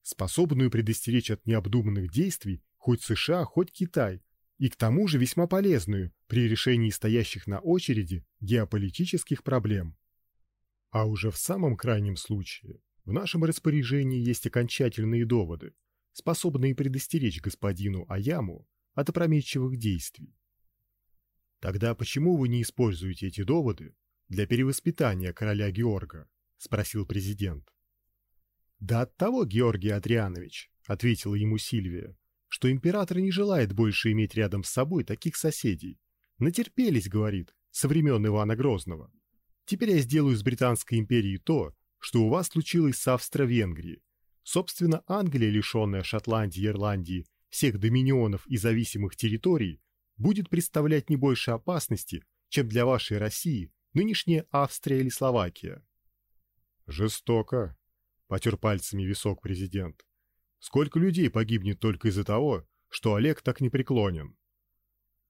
способную предостеречь от необдуманных действий хоть США, хоть Китай, и к тому же весьма полезную при решении стоящих на очереди геополитических проблем. А уже в самом крайнем случае в нашем распоряжении есть окончательные доводы, способные предостеречь господину Аяму от опрометчивых действий. Тогда почему вы не используете эти доводы для перевоспитания короля Георга? спросил президент. Да от того, Георгий Адрианович, ответила ему Сильвия, что император не желает больше иметь рядом с собой таких соседей. Натерпелись, говорит, со времен Ивана Грозного. Теперь я сделаю с Британской империей то, что у вас случилось с Австро-Венгрией. Собственно, Англия, лишенная Шотландии и Ирландии, всех доминионов и зависимых территорий, будет представлять не больше опасности, чем для вашей России нынешняя Австрия или Словакия. Жестоко, потер пальцами висок президент. Сколько людей погибнет только из-за того, что Олег так непреклонен.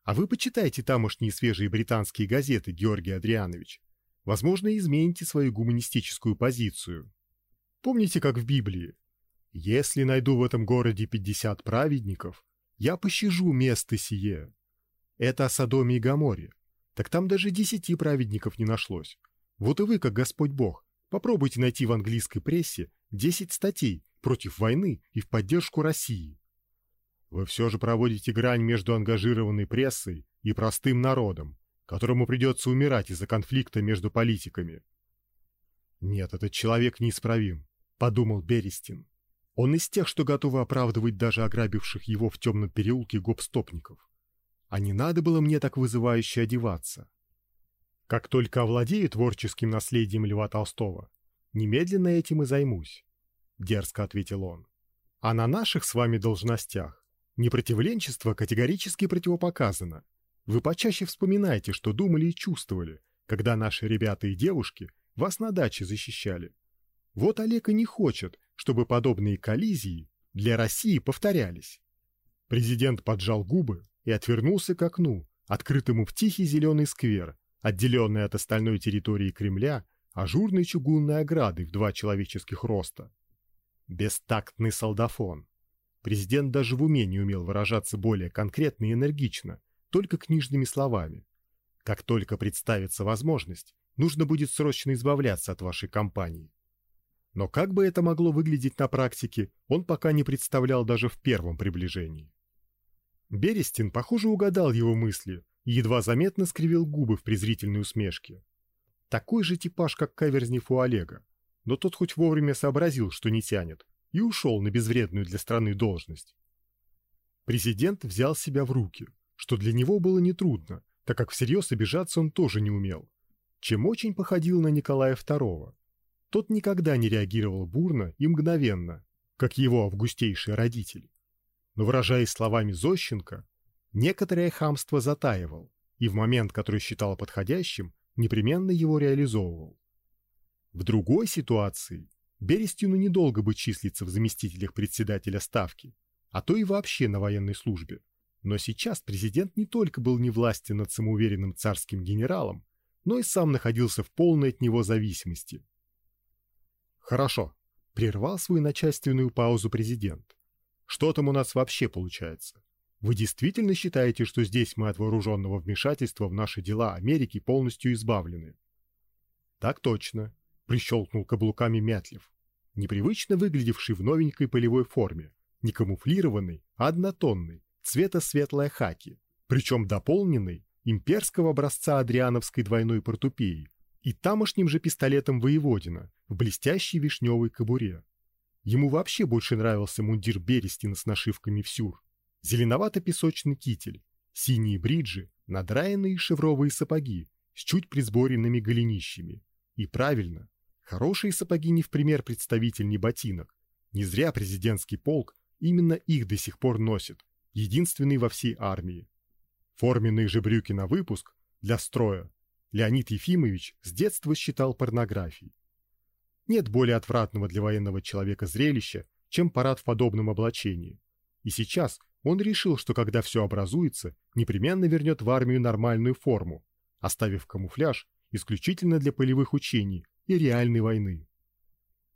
А вы почитайте тамошние свежие британские газеты, Георгий Адрианович. Возможно, измените свою гуманистическую позицию. Помните, как в Библии? Если найду в этом городе пятьдесят праведников, я пощажу место сие. Это о Содоме и Гоморе. Так там даже десяти праведников не нашлось. Вот и вы, как Господь Бог, попробуйте найти в английской прессе десять статей против войны и в поддержку России. Вы все же проводите грань между ангажированной прессой и простым народом, которому придется умирать из-за конфликта между политиками. Нет, этот человек неисправим, подумал Берестин. Он из тех, что готовы оправдывать даже ограбивших его в темном переулке гопстопников. А не надо было мне так вызывающе одеваться. Как только овладею творческим наследием Льва Толстого, немедленно этим и займусь, дерзко ответил он. А на наших с вами должностях непротивленчество категорически противопоказано. Вы почаще вспоминайте, что думали и чувствовали, когда наши ребята и девушки вас на даче защищали. Вот Олег и не хочет, чтобы подобные коллизии для России повторялись. Президент поджал губы и отвернулся к окну, открытому в тихий зеленый сквер, отделенный от остальной территории Кремля ажурной чугунной оградой в два человеческих роста. Бестактный солдафон. Президент даже в уме не умел выражаться более конкретно и энергично, только книжными словами. Как только представится возможность, нужно будет срочно избавляться от вашей компании. Но как бы это могло выглядеть на практике, он пока не представлял даже в первом приближении. Берестин, похоже, угадал его мысли едва заметно скривил губы в презрительной усмешке. Такой же типаж, как Каверзнев у Олега, но тот хоть вовремя сообразил, что не тянет, и ушел на безвредную для страны должность. Президент взял себя в руки, что для него было нетрудно, так как всерьез обижаться он тоже не умел, чем очень походил на Николая II. Тот никогда не реагировал бурно и мгновенно, как его августейший родитель но выражаясь словами Зощенко, некоторое хамство затаивал и в момент, который считал подходящим, непременно его реализовывал. В другой ситуации Берестину недолго бы числиться в заместителях председателя ставки, а то и вообще на военной службе. Но сейчас президент не только был невластен над самоуверенным царским генералом, но и сам находился в полной от него зависимости. Хорошо, прервал свою начальственную паузу президент. Что там у нас вообще получается? Вы действительно считаете, что здесь мы от вооруженного вмешательства в наши дела Америки полностью избавлены? Так точно, прищелкнул каблуками Мятлев, непривычно выглядевший в новенькой полевой форме, не камуфлированный, а однотонный, цвета светлой хаки, причем дополненный имперского образца адриановской двойной портупеей и тамошним же пистолетом воеводина в блестящей вишневой кобуре. Ему вообще больше нравился мундир Берестина с нашивками в сюр. Зеленовато-песочный китель, синие бриджи, надраенные шевровые сапоги с чуть присборенными голенищами. И правильно, хорошие сапоги не в пример представительней ботинок. Не зря президентский полк именно их до сих пор носит, единственный во всей армии. Форменные же брюки на выпуск для строя Леонид Ефимович с детства считал порнографией. Нет более отвратного для военного человека зрелища, чем парад в подобном облачении. И сейчас он решил, что когда все образуется, непременно вернет в армию нормальную форму, оставив камуфляж исключительно для полевых учений и реальной войны.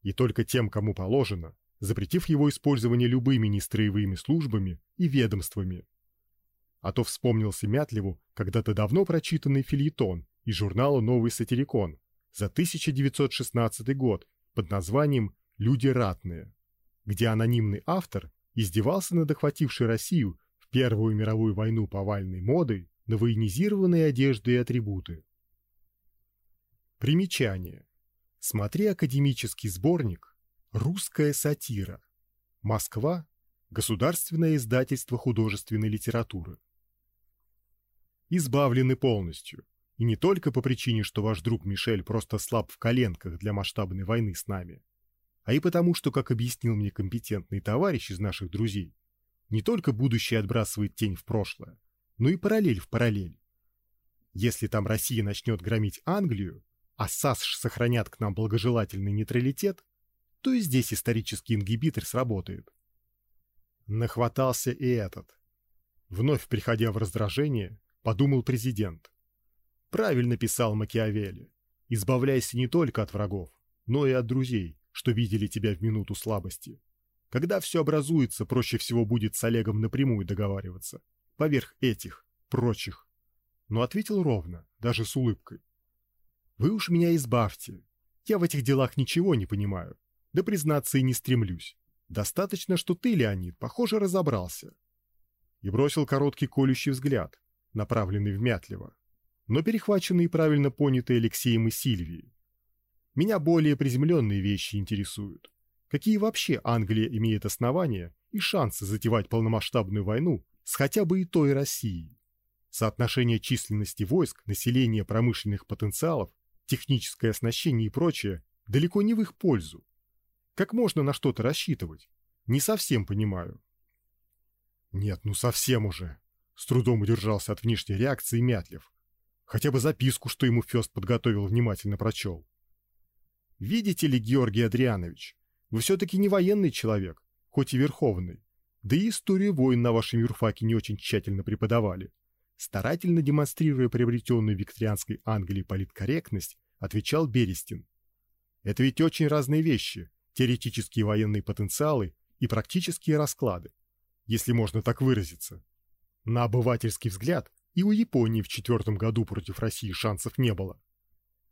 И только тем, кому положено, запретив его использование любыми нестроевыми службами и ведомствами. А то вспомнился Мятлеву когда-то давно прочитанный фильетон из журнала «Новый сатирикон» за 1916 год под названием «Люди ратные», где анонимный автор издевался над охватившей Россию в Первую мировую войну повальной модой на военизированные одежды и атрибуты. Примечание. Смотри академический сборник «Русская сатира». Москва. Государственное издательство художественной литературы. Избавлены полностью. И не только по причине, что ваш друг Мишель просто слаб в коленках для масштабной войны с нами, а и потому, что, как объяснил мне компетентный товарищ из наших друзей, не только будущее отбрасывает тень в прошлое, но и параллель в параллель. Если там Россия начнет громить Англию, а САСШ сохранят к нам благожелательный нейтралитет, то и здесь исторический ингибитор сработает. Нахватался и этот. Вновь приходя в раздражение, подумал президент. Правильно писал Макиавелли. Избавляйся не только от врагов, но и от друзей, что видели тебя в минуту слабости. Когда все образуется, проще всего будет с Олегом напрямую договариваться, поверх этих, прочих. Но ответил ровно, даже с улыбкой. Вы уж меня избавьте. Я в этих делах ничего не понимаю. Да признаться и не стремлюсь. Достаточно, что ты, Леонид, похоже, разобрался. И бросил короткий колющий взгляд, направленный в Мятлева, но перехваченный и правильно понятый Алексеем и Сильвией. Меня более приземленные вещи интересуют. Какие вообще Англия имеет основания и шансы затевать полномасштабную войну с хотя бы и той Россией? Соотношение численности войск, населения, промышленных потенциалов, техническое оснащение и прочее далеко не в их пользу. Как можно на что-то рассчитывать? Не совсем понимаю. Нет, ну совсем уже. С трудом удержался от внешней реакции Мятлев. Хотя бы записку, что ему Фест подготовил, внимательно прочел. Видите ли, Георгий Адрианович, вы все-таки не военный человек, хоть и верховный. Да и историю войн на вашем юрфаке не очень тщательно преподавали. Старательно демонстрируя приобретенную викторианской Англии политкорректность, отвечал Берестин. Это ведь очень разные вещи, теоретические военные потенциалы и практические расклады, если можно так выразиться. На обывательский взгляд и у Японии в четвертом году против России шансов не было.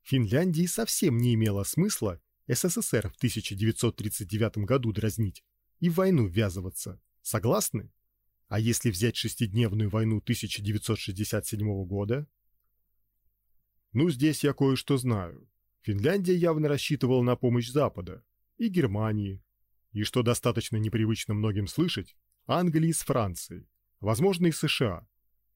Финляндии совсем не имело смысла СССР в 1939 году дразнить и в войну ввязываться. Согласны? А если взять шестидневную войну 1967 года? Ну, здесь я кое-что знаю. Финляндия явно рассчитывала на помощь Запада и Германии, и, что достаточно непривычно многим слышать, Англии с Францией, возможно и США.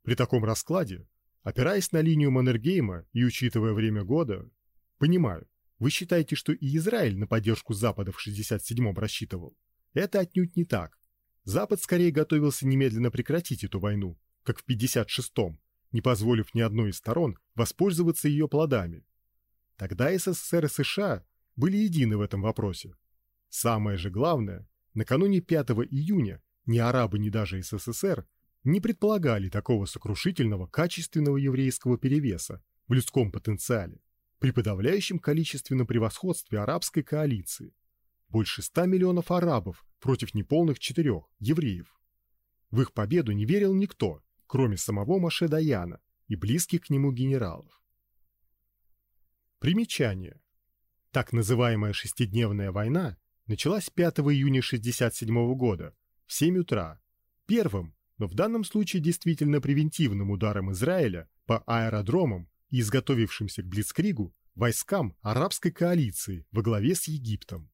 При таком раскладе Опираясь на линию Маннергейма и учитывая время года, понимаю, вы считаете, что и Израиль на поддержку Запада в 67-м рассчитывал. Это отнюдь не так. Запад скорее готовился немедленно прекратить эту войну, как в 56-м, не позволив ни одной из сторон воспользоваться ее плодами. Тогда СССР и США были едины в этом вопросе. Самое же главное, накануне 5 июня ни арабы, ни даже СССР не предполагали такого сокрушительного качественного еврейского перевеса в людском потенциале при подавляющем количественном превосходстве арабской коалиции. Больше 100 миллионов арабов против неполных четырех евреев. В их победу не верил никто, кроме самого Маше Даяна и близких к нему генералов. Примечание. Так называемая шестидневная война началась 5 июня 67 года в 7 утра. Первым но в данном случае действительно превентивным ударом Израиля по аэродромам и изготовившимся к Блицкригу войскам арабской коалиции во главе с Египтом.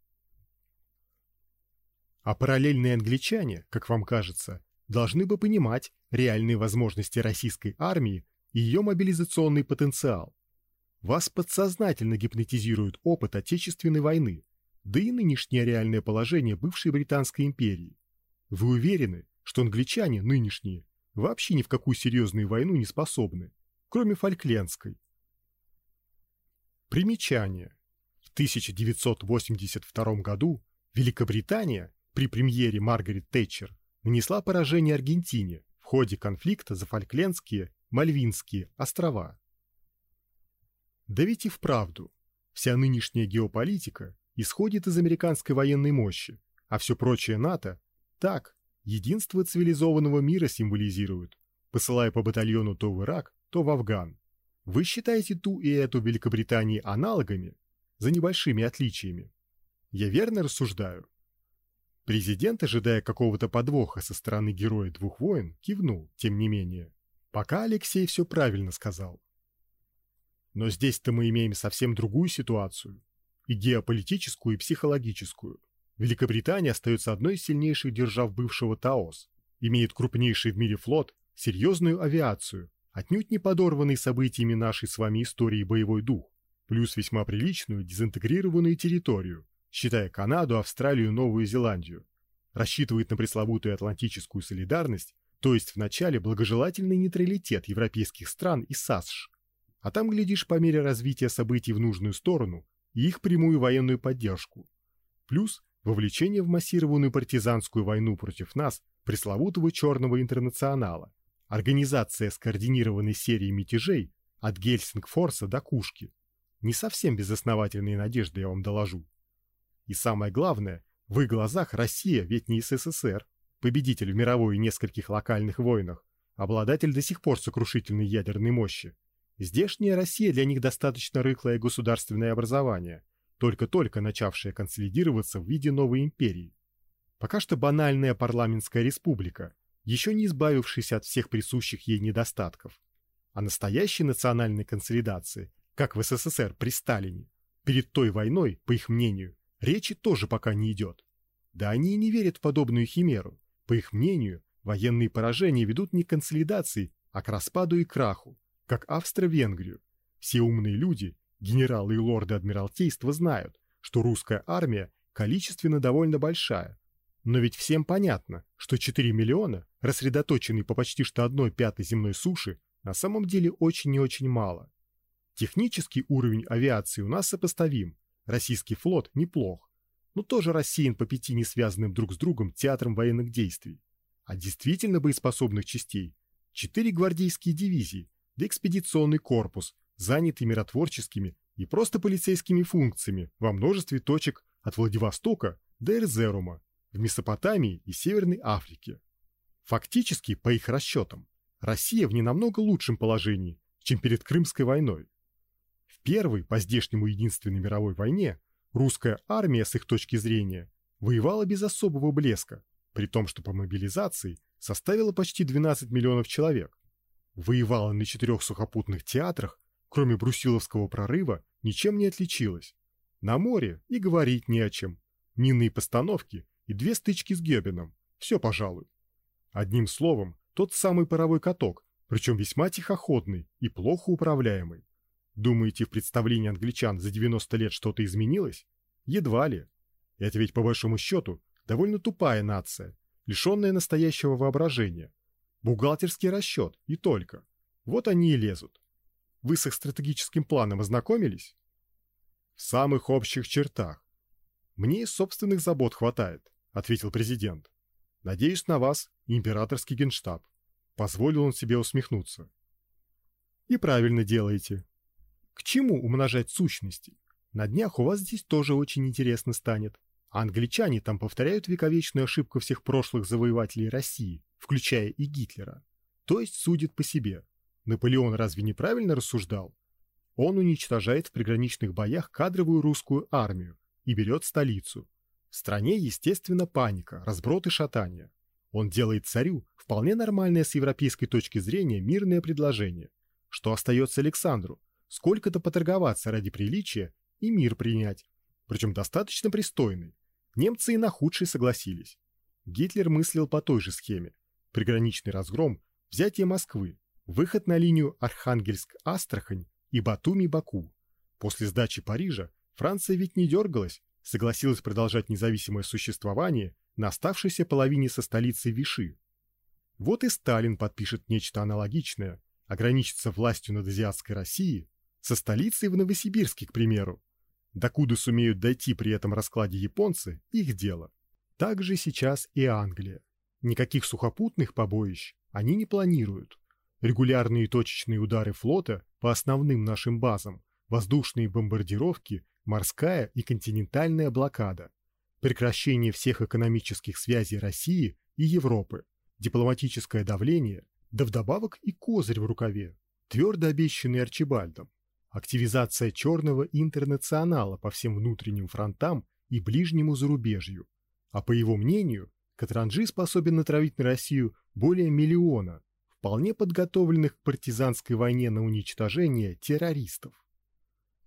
А параллельные англичане, как вам кажется, должны бы понимать реальные возможности российской армии и ее мобилизационный потенциал. Вас подсознательно гипнотизирует опыт Отечественной войны, да и нынешнее реальное положение бывшей Британской империи. Вы уверены, что англичане нынешние вообще ни в какую серьезную войну не способны, кроме Фольклендской. Примечание. В 1982 году Великобритания при премьере Маргарет Тэтчер нанесла поражение Аргентине в ходе конфликта за Фольклендские, Мальвинские острова. Да ведь и вправду, вся нынешняя геополитика исходит из американской военной мощи, а все прочее НАТО так, единство цивилизованного мира символизирует. посылая по батальону то в Ирак, то в Афган. Вы считаете ту и эту Великобритании аналогами, за небольшими отличиями? Я верно рассуждаю? Президент, ожидая какого-то подвоха со стороны героя двух войн, кивнул, тем не менее. Пока Алексей все правильно сказал. Но здесь-то мы имеем совсем другую ситуацию. И геополитическую, и психологическую. Великобритания остается одной из сильнейших держав бывшего Таос, имеет крупнейший в мире флот, серьезную авиацию, отнюдь не подорванный событиями нашей с вами истории боевой дух, плюс весьма приличную дезинтегрированную территорию, считая Канаду, Австралию, Новую Зеландию. Рассчитывает на пресловутую атлантическую солидарность, то есть в начале благожелательный нейтралитет европейских стран и САСШ. А там, глядишь, по мере развития событий в нужную сторону, и их прямую военную поддержку. Плюс вовлечение в массированную партизанскую войну против нас пресловутого Черного Интернационала, организация скоординированной серии мятежей от Гельсингфорса до Кушки. Не совсем безосновательные надежды, я вам доложу. И самое главное, в их глазах Россия ведь не СССР, победитель в мировой и нескольких локальных войнах, обладатель до сих пор сокрушительной ядерной мощи. Здешняя Россия для них достаточно рыхлое государственное образование, только-только начавшее консолидироваться в виде новой империи. Пока что банальная парламентская республика, еще не избавившись от всех присущих ей недостатков. А настоящей национальной консолидации, как в СССР при Сталине, перед той войной, по их мнению, речи тоже пока не идет. Да они и не верят в подобную химеру. По их мнению, военные поражения ведут не к консолидации, а к распаду и краху, как Австро-Венгрию. Все умные люди, генералы и лорды Адмиралтейства знают, что русская армия количественно довольно большая, но ведь всем понятно, что 4 миллиона, рассредоточенные по почти что одной пятой земной суши, на самом деле очень и очень мало. Технический уровень авиации у нас сопоставим. Российский флот неплох, но тоже рассеян по пяти несвязанным друг с другом театрам военных действий. А действительно боеспособных частей – четыре гвардейские дивизии, да экспедиционный корпус, занятый миротворческими и просто полицейскими функциями во множестве точек от Владивостока до Эрзерума в Месопотамии и Северной Африке. Фактически, по их расчетам, Россия в ненамного лучшем положении, чем перед Крымской войной. В первой, по здешнему единственной мировой войне, русская армия с их точки зрения воевала без особого блеска, при том, что по мобилизации составила почти 12 миллионов человек. Воевала на четырех сухопутных театрах, кроме Брусиловского прорыва, ничем не отличилась. На море и говорить не о чем. Минные постановки и две стычки с Геббеном. Все, пожалуй. Одним словом, тот самый паровой каток, причем весьма тихоходный и плохо управляемый. Думаете, в представлении англичан за 90 лет что-то изменилось? Едва ли. Это ведь по большому счету довольно тупая нация, лишенная настоящего воображения. Бухгалтерский расчет и только. Вот они и лезут. Вы с их стратегическим планом ознакомились? В самых общих чертах. Мне и собственных забот хватает. — ответил президент. «Надеюсь на вас, императорский генштаб». Позволил он себе усмехнуться. «И правильно делаете. К чему умножать сущности? На днях у вас здесь тоже очень интересно станет. А англичане там повторяют вековечную ошибку всех прошлых завоевателей России, включая и Гитлера. То есть судят по себе. Наполеон разве неправильно рассуждал? Он уничтожает в приграничных боях кадровую русскую армию и берет столицу, в стране, естественно, паника, разброд и шатание. Он делает царю вполне нормальное с европейской точки зрения мирное предложение. Что остается Александру? Сколько-то поторговаться ради приличия и мир принять. Причем достаточно пристойный. Немцы и на худшее согласились. Гитлер мыслил по той же схеме. Приграничный разгром, взятие Москвы, выход на линию Архангельск-Астрахань и Батуми-Баку. После сдачи Парижа Франция ведь не дергалась, согласилась продолжать независимое существование на оставшейся половине со столицей Виши. Вот и Сталин подпишет нечто аналогичное, ограничится властью над азиатской Россией со столицей в Новосибирске, к примеру. Докуда сумеют дойти при этом раскладе японцы – их дело. Так же сейчас и Англия. Никаких сухопутных побоищ они не планируют. Регулярные точечные удары флота по основным нашим базам, воздушные бомбардировки морская и континентальная блокада, прекращение всех экономических связей России и Европы, дипломатическое давление, Да вдобавок и козырь в рукаве, твердо обещанный Арчибальдом. Активизация черного интернационала по всем внутренним фронтам и ближнему зарубежью. А по его мнению, Катранжи способен натравить на Россию более миллиона вполне подготовленных к партизанской войне на уничтожение террористов.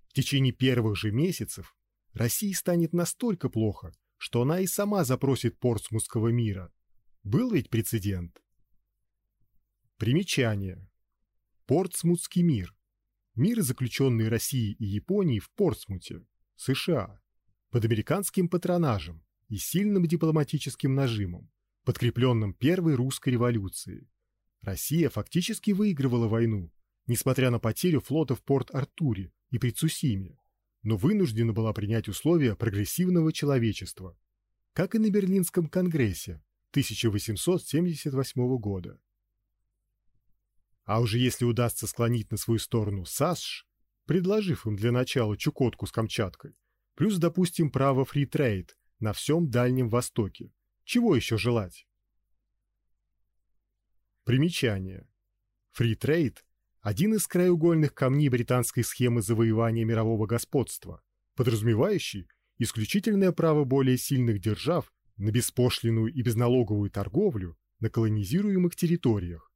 В течение первых же месяцев России станет настолько плохо, что она и сама запросит Портсмутского мира. Был ведь прецедент. Примечание. Портсмутский мир. Мир, заключенный Россией и Японией в Портсмуте, США, под американским патронажем и сильным дипломатическим нажимом, подкрепленным Первой русской революцией. Россия фактически выигрывала войну, несмотря на потерю флота в Порт-Артуре и при Цусиме, но вынуждена была принять условия прогрессивного человечества, как и на Берлинском конгрессе 1878 года. А уже если удастся склонить на свою сторону САСШ, предложив им для начала Чукотку с Камчаткой, плюс, допустим, право free trade на всем Дальнем Востоке, чего еще желать? Примечание. Free trade – один из краеугольных камней британской схемы завоевания мирового господства, подразумевающий исключительное право более сильных держав на беспошлинную и безналоговую торговлю на колонизируемых территориях,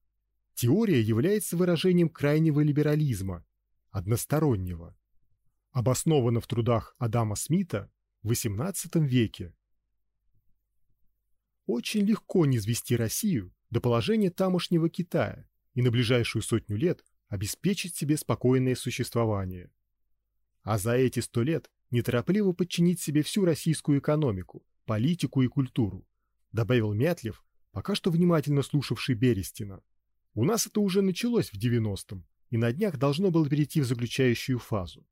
Теория является выражением крайнего либерализма, одностороннего. Обоснована в трудах Адама Смита в XVIII веке. Очень легко низвести Россию до положения тамошнего Китая и на ближайшую сотню лет обеспечить себе спокойное существование. А за эти сто лет неторопливо подчинить себе всю российскую экономику, политику и культуру, добавил Мятлев, пока что внимательно слушавший Берестина. У нас это уже началось в 90-м, и на днях должно было перейти в заключающую фазу.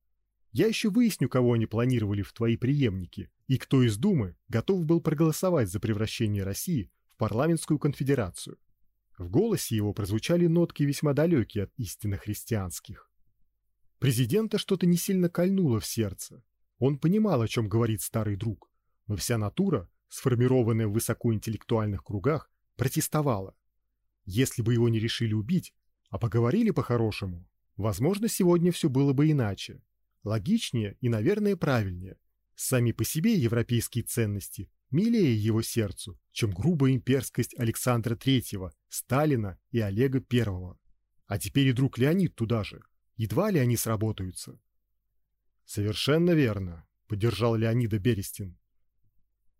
Я еще выясню, кого они планировали в твои преемники, и кто из Думы готов был проголосовать за превращение России парламентскую конфедерацию. В голосе его прозвучали нотки весьма далекие от истинно христианских. Президента что-то не сильно кольнуло в сердце. Он понимал, о чем говорит старый друг, но вся натура, сформированная в высокоинтеллектуальных кругах, протестовала. Если бы его не решили убить, а поговорили по-хорошему, возможно, сегодня все было бы иначе. Логичнее и, наверное, правильнее. Сами по себе европейские ценности милее его сердцу, чем грубая имперскость Александра III, Сталина и Олега I. А теперь и друг Леонид туда же. Едва ли они сработаются. Совершенно верно, поддержал Леонида Берестин.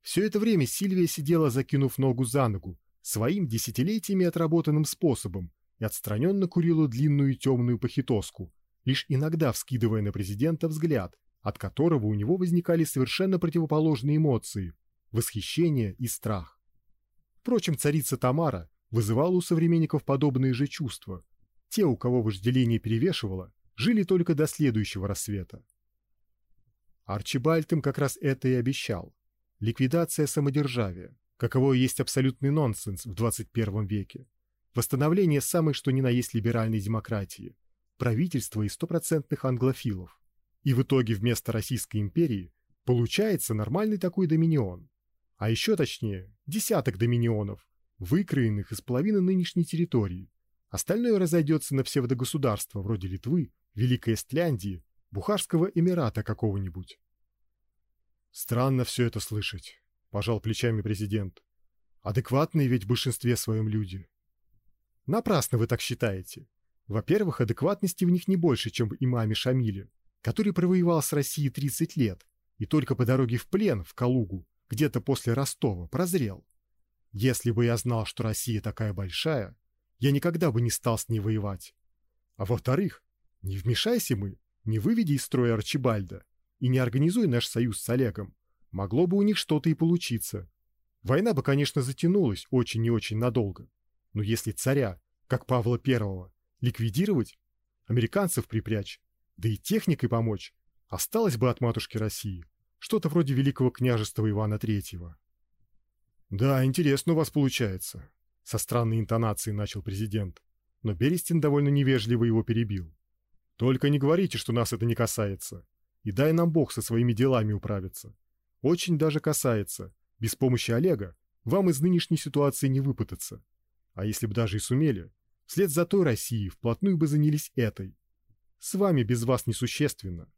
Все это время Сильвия сидела, закинув ногу за ногу, своим десятилетиями отработанным способом и отстраненно курила длинную темную похитоску, лишь иногда вскидывая на президента взгляд, от которого у него возникали совершенно противоположные эмоции – восхищение и страх. Впрочем, царица Тамара вызывала у современников подобные же чувства. Те, у кого вожделение перевешивало, жили только до следующего рассвета. Арчибальд им как раз это и обещал. Ликвидация самодержавия, каково есть абсолютный нонсенс в 21 веке. Восстановление самой что ни на есть либеральной демократии, правительства и стопроцентных англофилов. И в итоге вместо Российской империи получается нормальный такой доминион. А еще точнее, десяток доминионов, выкроенных из половины нынешней территории. Остальное разойдется на псевдогосударства вроде Литвы, Великой Эстляндии, Бухарского Эмирата какого-нибудь. Странно все это слышать пожал плечами президент. Адекватные ведь в большинстве своем люди. Напрасно вы так считаете. Во-первых, адекватности в них не больше, чем имаме Шамиле, который провоевал с Россией 30 лет и только по дороге в плен в Калугу, где-то после Ростова, прозрел. Если бы я знал, что Россия такая большая, я никогда бы не стал с ней воевать. А во-вторых, не вмешайся мы, не выведи из строя Арчибальда и не организуй наш союз с Олегом, могло бы у них что-то и получиться. Война бы, конечно, затянулась очень и очень надолго. Но если царя, как Павла I, ликвидировать, американцев припрячь, да и техникой помочь, осталось бы от матушки России что-то вроде Великого княжества Ивана III. Да, интересно у вас получается, со странной интонацией начал президент, но Берестин довольно невежливо его перебил. Только не говорите, что нас это не касается, и дай нам Бог со своими делами управиться. Очень даже касается. Без помощи Олега вам из нынешней ситуации не выпутаться. А если бы даже и сумели, вслед за той Россией вплотную бы занялись этой. С вами без вас несущественно.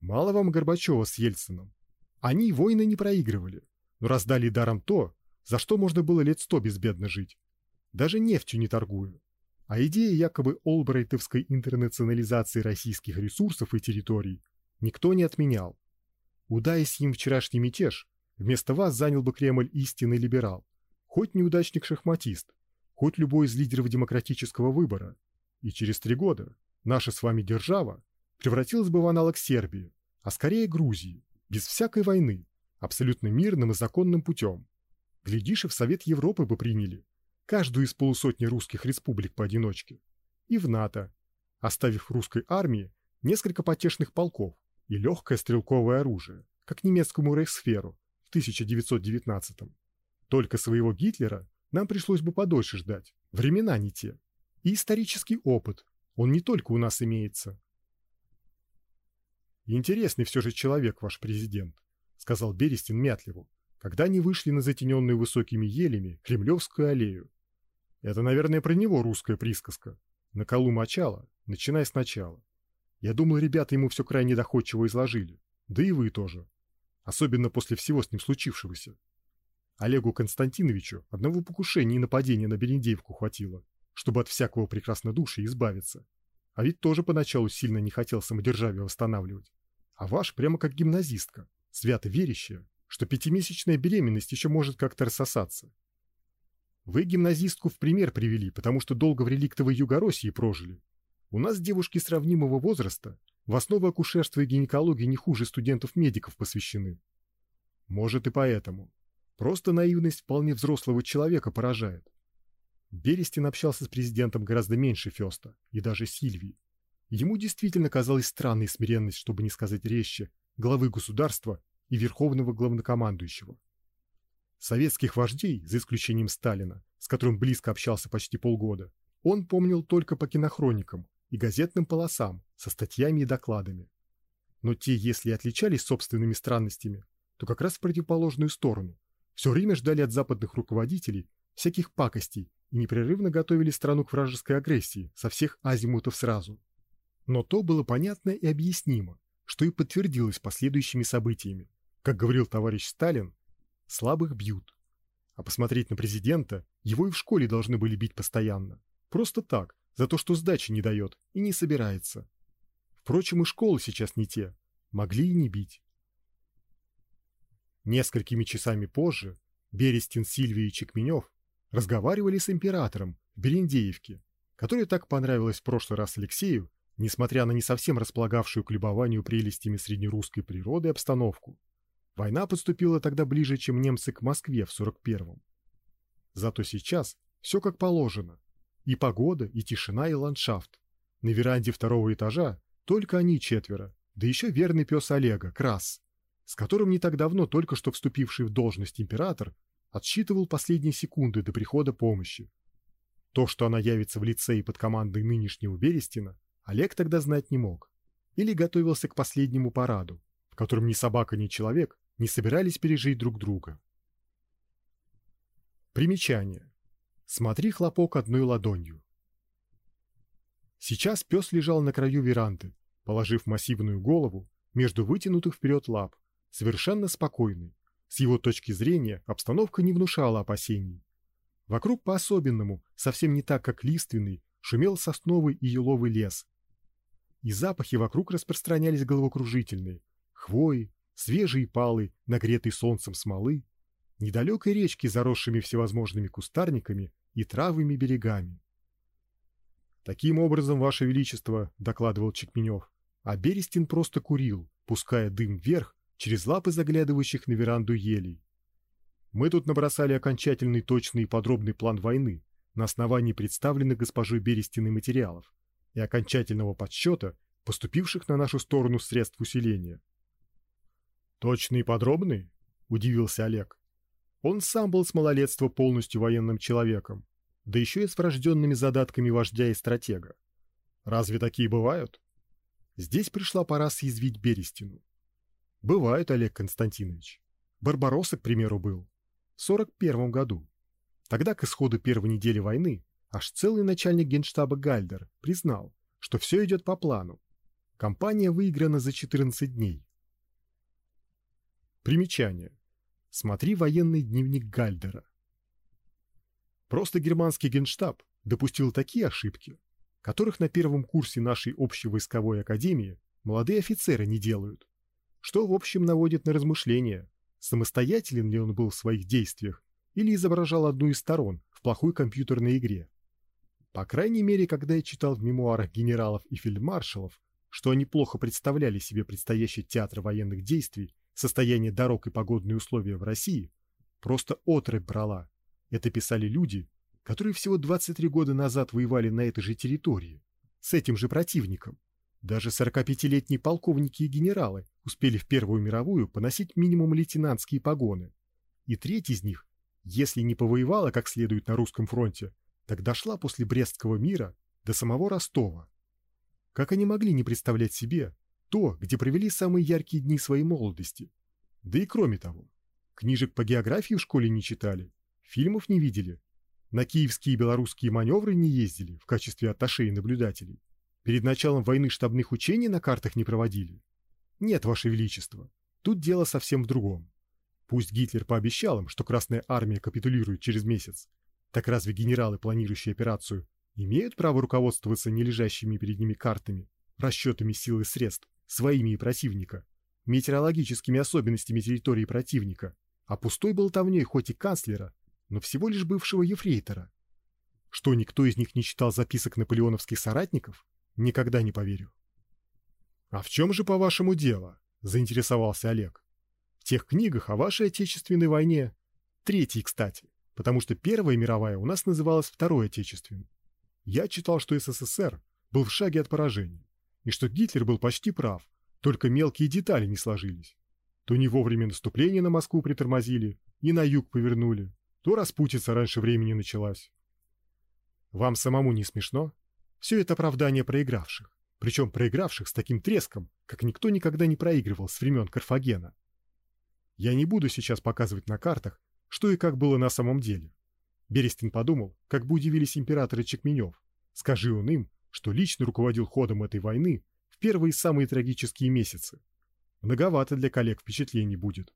Мало вам Горбачева с Ельцином. Они войны не проигрывали, но раздали даром то, за что можно было лет сто безбедно жить. Даже нефтью не торгую. А идея якобы олбрайтовской интернационализации российских ресурсов и территорий никто не отменял. Удаясь им вчерашний мятеж, вместо вас занял бы Кремль истинный либерал, хоть неудачник-шахматист, хоть любой из лидеров демократического выбора. И через три года наша с вами держава превратилась бы в аналог Сербии, а скорее Грузии, без всякой войны, абсолютно мирным и законным путем. Глядишь, и в Совет Европы бы приняли, каждую из полусотни русских республик поодиночке, и в НАТО, оставив русской армии несколько потешных полков и легкое стрелковое оружие, как немецкому рейхсферу в 1919 -м. Только своего Гитлера нам пришлось бы подольше ждать, времена не те. И исторический опыт, он не только у нас имеется. Интересный все же человек ваш президент, сказал Берестин Мятлеву, когда они вышли на затененную высокими елями Кремлевскую аллею. Это, наверное, про него русская присказка. На колу мочала, начиная сначала. Я думал, ребята ему все крайне доходчиво изложили. Да и вы тоже. Особенно после всего с ним случившегося. Олегу Константиновичу одного покушения и нападения на Берендеевку хватило, чтобы от всякого прекраснодушия избавиться. А ведь тоже поначалу сильно не хотел самодержавие восстанавливать. А ваш прямо как гимназистка, свято верящая, что пятимесячная беременность еще может как-то рассосаться. Вы гимназистку в пример привели, потому что долго в реликтовой Югороссии прожили. У нас девушки сравнимого возраста в основы акушерства и гинекологии не хуже студентов-медиков посвящены. Может и поэтому. Просто наивность вполне взрослого человека поражает. Берестин общался с президентом гораздо меньше Фёста и даже Сильвии. Ему действительно казалась странной смиренность, чтобы не сказать резче, главы государства и верховного главнокомандующего. Советских вождей, за исключением Сталина, с которым близко общался почти полгода, он помнил только по кинохроникам и газетным полосам со статьями и докладами. Но те, если отличались собственными странностями, то как раз в противоположную сторону. Все время ждали от западных руководителей всяких пакостей и непрерывно готовили страну к вражеской агрессии со всех азимутов сразу. Но то было понятно и объяснимо, что и подтвердилось последующими событиями. Как говорил товарищ Сталин, Слабых бьют. А посмотреть на президента, его и в школе должны были бить постоянно. Просто так, за то, что сдачи не дает и не собирается. Впрочем, и школы сейчас не те. Могли и не бить. Несколькими часами позже Берестин, Сильвий и Чекменев разговаривали с императором в Берендеевке, которая так понравилась в прошлый раз Алексею, несмотря на не совсем располагавшую к любованию прелестями среднерусской природы обстановку. Война подступила тогда ближе, чем немцы к Москве в 41-м. Зато сейчас все как положено. И погода, и тишина, и ландшафт. На веранде второго этажа только они четверо, да еще верный пес Олега, Крас, с которым не так давно только что вступивший в должность император отсчитывал последние секунды до прихода помощи. То, что она явится в лице и под командой нынешнего Берестина, Олег тогда знать не мог. Или готовился к последнему параду, в котором ни собака, ни человек не собирались пережить друг друга. Примечание. Смотри хлопок одной ладонью. Сейчас пес лежал на краю веранды, положив массивную голову между вытянутых вперед лап, совершенно спокойный. С его точки зрения обстановка не внушала опасений. Вокруг по-особенному, совсем не так, как лиственный, шумел сосновый и еловый лес. И запахи вокруг распространялись головокружительные: хвои, свежие палы, нагретые солнцем смолы, недалекой речки, заросшими всевозможными кустарниками и травами берегами. Таким образом, ваше величество, докладывал Чекменев, а Берестин просто курил, пуская дым вверх через лапы заглядывающих на веранду елей. Мы тут набросали окончательный, точный и подробный план войны на основании представленных госпожой Берестиной материалов и окончательного подсчета поступивших на нашу сторону средств усиления. Точный и подробный? Удивился Олег. Он сам был с малолетства полностью военным человеком, да еще и с врожденными задатками вождя и стратега. Разве такие бывают? Здесь пришла пора съязвить Берестину. Бывают, Олег Константинович. Барбаросса, к примеру, был в сорок первом году. Тогда к исходу первой недели войны аж целый начальник генштаба Гальдер признал, что все идет по плану. Компания выиграна за 14 дней. Примечание. Смотри военный дневник Гальдера. Просто германский генштаб допустил такие ошибки, которых на первом курсе нашей общей войсковой академии молодые офицеры не делают, что в общем наводит на размышления, самостоятелен ли он был в своих действиях или изображал одну из сторон в плохой компьютерной игре. По крайней мере, когда я читал в мемуарах генералов и фельдмаршалов, что они плохо представляли себе предстоящий театр военных действий, состояние дорог и погодные условия в России, просто отрыбь брала. Это писали люди, которые всего 23 года назад воевали на этой же территории, с этим же противником. Даже 45-летние полковники и генералы успели в Первую мировую поносить минимум лейтенантские погоны. И треть из них, если не повоевала как следует на русском фронте, так дошла после Брестского мира до самого Ростова. Как они могли не представлять себе то, где провели самые яркие дни своей молодости? Да и кроме того, книжек по географии в школе не читали, фильмов не видели, на киевские и белорусские маневры не ездили в качестве атташе и наблюдателей, перед началом войны штабных учений на картах не проводили. Нет, ваше величество, тут дело совсем в другом. Пусть Гитлер пообещал им, что Красная армия капитулирует через месяц, так разве генералы, планирующие операцию, имеют право руководствоваться не лежащими перед ними картами, расчетами сил и средств, своими и противника, метеорологическими особенностями территории противника, а пустой болтовней хоть и канцлера, но всего лишь бывшего ефрейтора? Что никто из них не читал записок наполеоновских соратников? Никогда не поверю. А в чем же, по-вашему, дело? Заинтересовался Олег. В тех книгах о вашей отечественной войне. Третьей, кстати потому что Первая мировая у нас называлась Второй Отечественной. Я читал, что СССР был в шаге от поражения, и что Гитлер был почти прав, только мелкие детали не сложились. То не вовремя наступление на Москву притормозили, и на юг повернули, то распутица раньше времени началась. Вам самому не смешно? Все это оправдание проигравших, причем проигравших с таким треском, как никто никогда не проигрывал с времен Карфагена. Я не буду сейчас показывать на картах, что и как было на самом деле. Берестин подумал, как бы удивились императоры Чекменев. Скажи он им, что лично руководил ходом этой войны в первые самые трагические месяцы. Многовато для коллег впечатлений будет.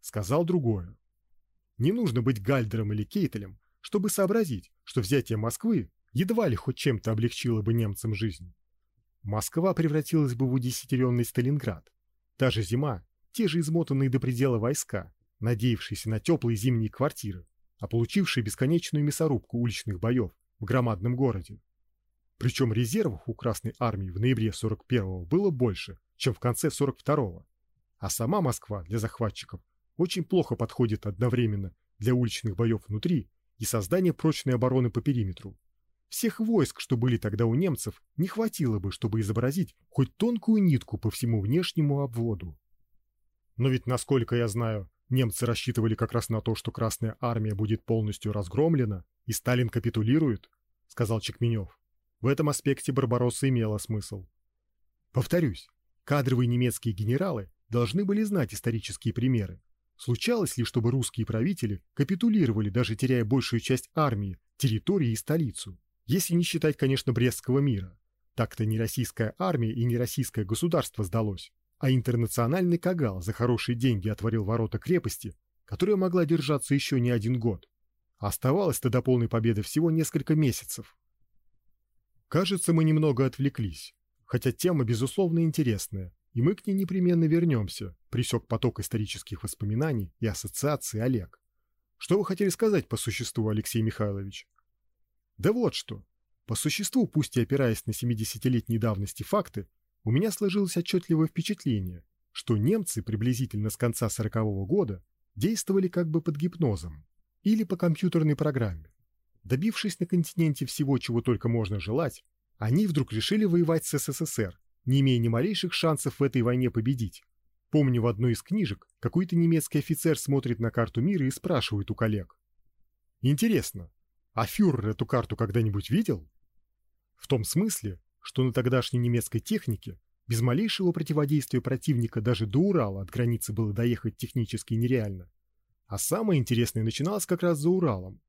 Сказал другое. Не нужно быть Гальдером или Кейтелем, чтобы сообразить, что взятие Москвы едва ли хоть чем-то облегчило бы немцам жизнь. Москва превратилась бы в удесятеренный Сталинград. Та же зима, те же измотанные до предела войска, надеявшийся на теплые зимние квартиры, а получивший бесконечную мясорубку уличных боев в громадном городе. Причем резервов у Красной армии в ноябре 41-го было больше, чем в конце 42-го. А сама Москва для захватчиков очень плохо подходит одновременно для уличных боев внутри и создания прочной обороны по периметру. Всех войск, что были тогда у немцев, не хватило бы, чтобы изобразить хоть тонкую нитку по всему внешнему обводу. Но ведь, насколько я знаю, Немцы рассчитывали как раз на то, что Красная армия будет полностью разгромлена и Сталин капитулирует, сказал Чекменев. В этом аспекте Барбаросса имела смысл. Повторюсь, кадровые немецкие генералы должны были знать исторические примеры. Случалось ли, чтобы русские правители капитулировали, даже теряя большую часть армии, территории и столицу? Если не считать, конечно, Брестского мира. Так-то не российская армия и не российское государство сдалось а интернациональный Кагал за хорошие деньги отворил ворота крепости, которая могла держаться еще не один год. Оставалось-то до полной победы всего несколько месяцев. Кажется, мы немного отвлеклись, хотя тема безусловно интересная, и мы к ней непременно вернемся. Присек поток исторических воспоминаний и ассоциаций Олег. Что вы хотели сказать по существу, Алексей Михайлович? Да вот что. По существу, пусть и опираясь на 70-летней давности факты, у меня сложилось отчетливое впечатление, что немцы приблизительно с конца сорокового года действовали как бы под гипнозом или по компьютерной программе. Добившись на континенте всего, чего только можно желать, они вдруг решили воевать с СССР, не имея ни малейших шансов в этой войне победить. Помню в одной из книжек, какой-то немецкий офицер смотрит на карту мира и спрашивает у коллег. Интересно, а фюрер эту карту когда-нибудь видел? В том смысле, что на тогдашней немецкой технике без малейшего противодействия противника даже до Урала от границы было доехать технически нереально. А самое интересное начиналось как раз за Уралом.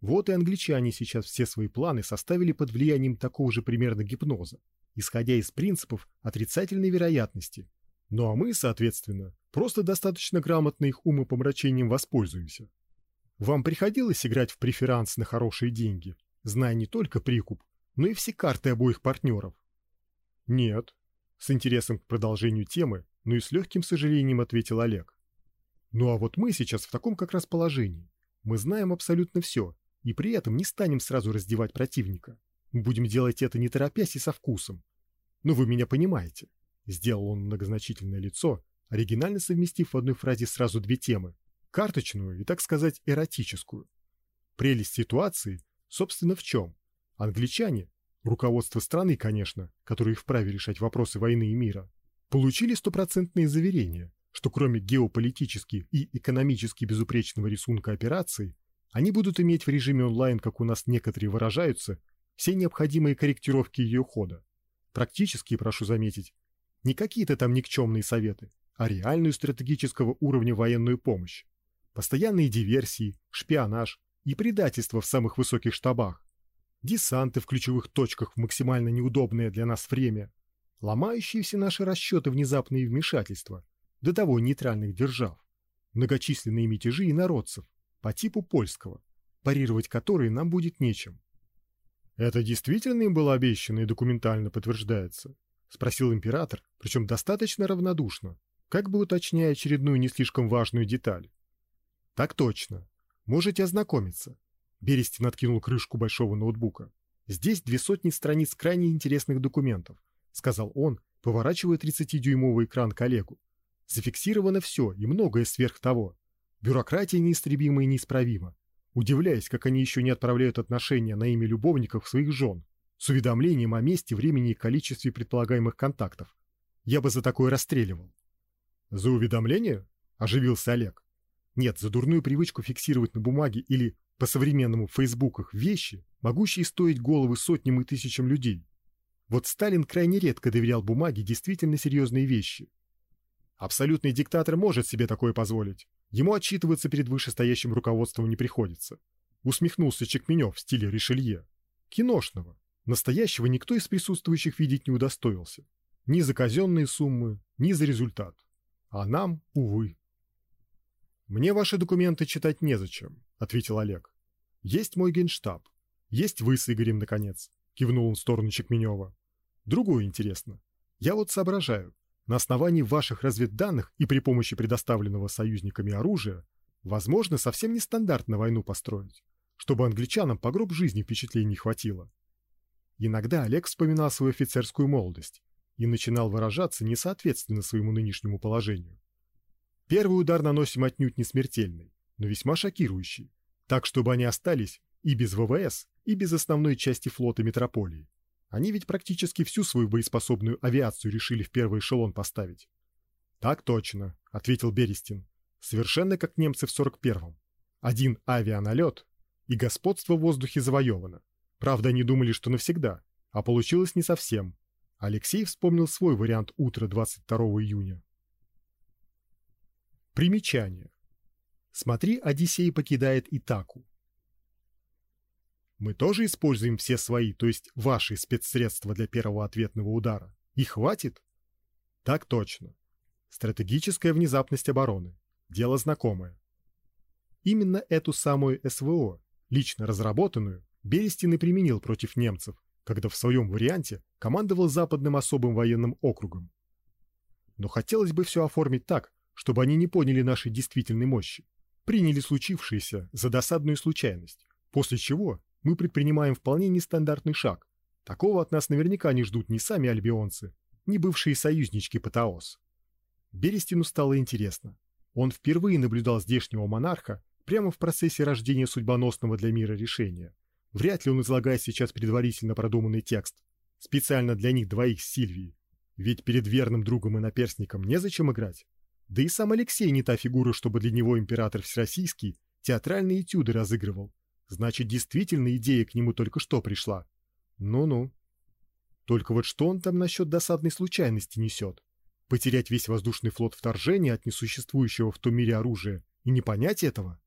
Вот и англичане сейчас все свои планы составили под влиянием такого же примерно гипноза, исходя из принципов отрицательной вероятности. Ну а мы, соответственно, просто достаточно грамотно их умопомрачением воспользуемся. Вам приходилось играть в преферанс на хорошие деньги, зная не только прикуп, но и все карты обоих партнеров? Нет. С интересом к продолжению темы, но и с легким сожалением ответил Олег. Ну а вот мы сейчас в таком как раз положении. Мы знаем абсолютно все, и при этом не станем сразу раздевать противника. Будем делать это не торопясь и со вкусом. Но вы меня понимаете. Сделал он многозначительное лицо, оригинально совместив в одной фразе сразу две темы: карточную и, так сказать, эротическую. Прелесть ситуации, собственно, в чем? Англичане, руководство страны, конечно, которые вправе решать вопросы войны и мира, получили стопроцентные заверения, что кроме геополитически и экономически безупречного рисунка операции, они будут иметь в режиме онлайн, как у нас некоторые выражаются, все необходимые корректировки ее хода. Практически, прошу заметить, не какие-то там никчемные советы, а реальную стратегического уровня военную помощь. Постоянные диверсии, шпионаж и предательство в самых высоких штабах, десанты в ключевых точках в максимально неудобное для нас время, ломающие все наши расчеты внезапные вмешательства, до того нейтральных держав, многочисленные мятежи и народцев по типу польского, парировать которые нам будет нечем. Это действительно им было обещано и документально подтверждается? Спросил император, причем достаточно равнодушно, как бы уточняя очередную не слишком важную деталь. Так точно. Можете ознакомиться. Берестин откинул крышку большого ноутбука. Здесь две сотни страниц крайне интересных документов, сказал он, поворачивая 30-дюймовый экран коллегу. Зафиксировано все и многое сверх того. Бюрократия неистребима и неисправима. Удивляясь, как они еще не отправляют отношения на имя любовников своих жен, с уведомлением о месте, времени и количестве предполагаемых контактов. Я бы за такое расстреливал. За уведомление? Оживился Олег. Нет, за дурную привычку фиксировать на бумаге или по-современному в фейсбуках вещи, могущие стоить головы сотням и тысячам людей. Вот Сталин крайне редко доверял бумаге действительно серьезные вещи. Абсолютный диктатор может себе такое позволить. Ему отчитываться перед вышестоящим руководством не приходится. Усмехнулся Чекменев в стиле Ришелье. Киношного. Настоящего никто из присутствующих видеть не удостоился. Ни за казенные суммы, ни за результат. А нам, увы. Мне ваши документы читать незачем, ответил Олег. Есть мой генштаб. Есть вы с Игорем, наконец. Кивнул он в сторону Чекменева. Другое интересно. Я вот соображаю. На основании ваших разведданных и при помощи предоставленного союзниками оружия возможно совсем нестандартно войну построить, чтобы англичанам по гроб жизни впечатлений хватило. Иногда Олег вспоминал свою офицерскую молодость и начинал выражаться несоответственно своему нынешнему положению. Первый удар наносим отнюдь не смертельный, но весьма шокирующий, так чтобы они остались и без ВВС, и без основной части флота метрополии. Они ведь практически всю свою боеспособную авиацию решили в первый эшелон поставить. Так точно, ответил Берестин. Совершенно как немцы в 41-м. Один авианалет, и господство в воздухе завоевано. Правда, они думали, что навсегда, а получилось не совсем. Алексей вспомнил свой вариант утра 22 июня. Примечание. Смотри, Одиссей покидает Итаку. Мы тоже используем все свои, то есть ваши спецсредства для первого ответного удара. И хватит? Так точно. Стратегическая внезапность обороны. Дело знакомое. Именно эту самую СВО, лично разработанную, Берестин и применил против немцев, когда в своем варианте командовал Западным особым военным округом. Но хотелось бы все оформить так, чтобы они не поняли нашей действительной мощи, приняли случившееся за досадную случайность, после чего мы предпринимаем вполне нестандартный шаг. Такого от нас наверняка не ждут ни сами альбионцы, ни бывшие союзнички ПТАОС. Берестину стало интересно. Он впервые наблюдал здешнего монарха прямо в процессе рождения судьбоносного для мира решения. Вряд ли он излагает сейчас предварительно продуманный текст, специально для них двоих с Сильвией. Ведь перед верным другом и наперсником незачем играть. Да и сам Алексей не та фигура, чтобы для него император всероссийский театральные этюды разыгрывал. Значит, действительно идея к нему только что пришла. Ну-ну. Только вот что он там насчет досадной случайности несет? Потерять весь воздушный флот вторжения от несуществующего в том мире оружия и не понять этого?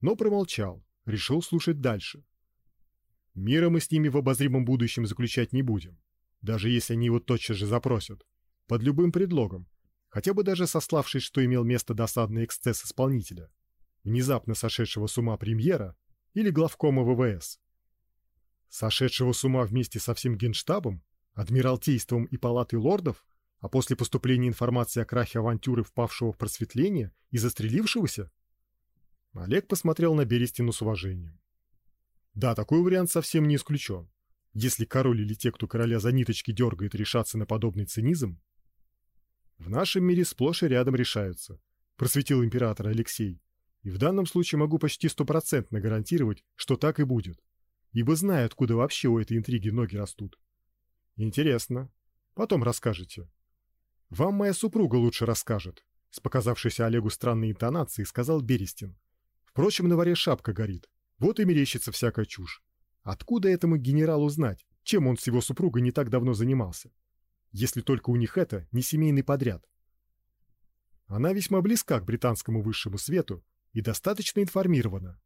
Но промолчал, решил слушать дальше. Мира мы с ними в обозримом будущем заключать не будем, даже если они его тотчас же запросят, под любым предлогом, хотя бы даже сославшись, что имел место досадный эксцесс исполнителя, внезапно сошедшего с ума премьера или главкома ВВС. Сошедшего с ума вместе со всем генштабом, адмиралтейством и палатой лордов, а после поступления информации о крахе авантюры впавшего в просветление и застрелившегося? Олег посмотрел на Берестину с уважением. Да, такой вариант совсем не исключен. Если король или те, кто короля за ниточки дергает, решаться на подобный цинизм, в нашем мире сплошь и рядом решаются, просветил император Алексей. И в данном случае могу почти стопроцентно гарантировать, что так и будет, ибо знаю, откуда вообще у этой интриги ноги растут. Интересно. Потом расскажете. Вам моя супруга лучше расскажет, с показавшейся Олегу странной интонацией сказал Берестин. Впрочем, на варе шапка горит. Вот и мерещится всякая чушь. Откуда этому генералу знать, чем он с его супругой не так давно занимался? Если только у них это не семейный подряд. Она весьма близка к британскому высшему свету и достаточно информирована.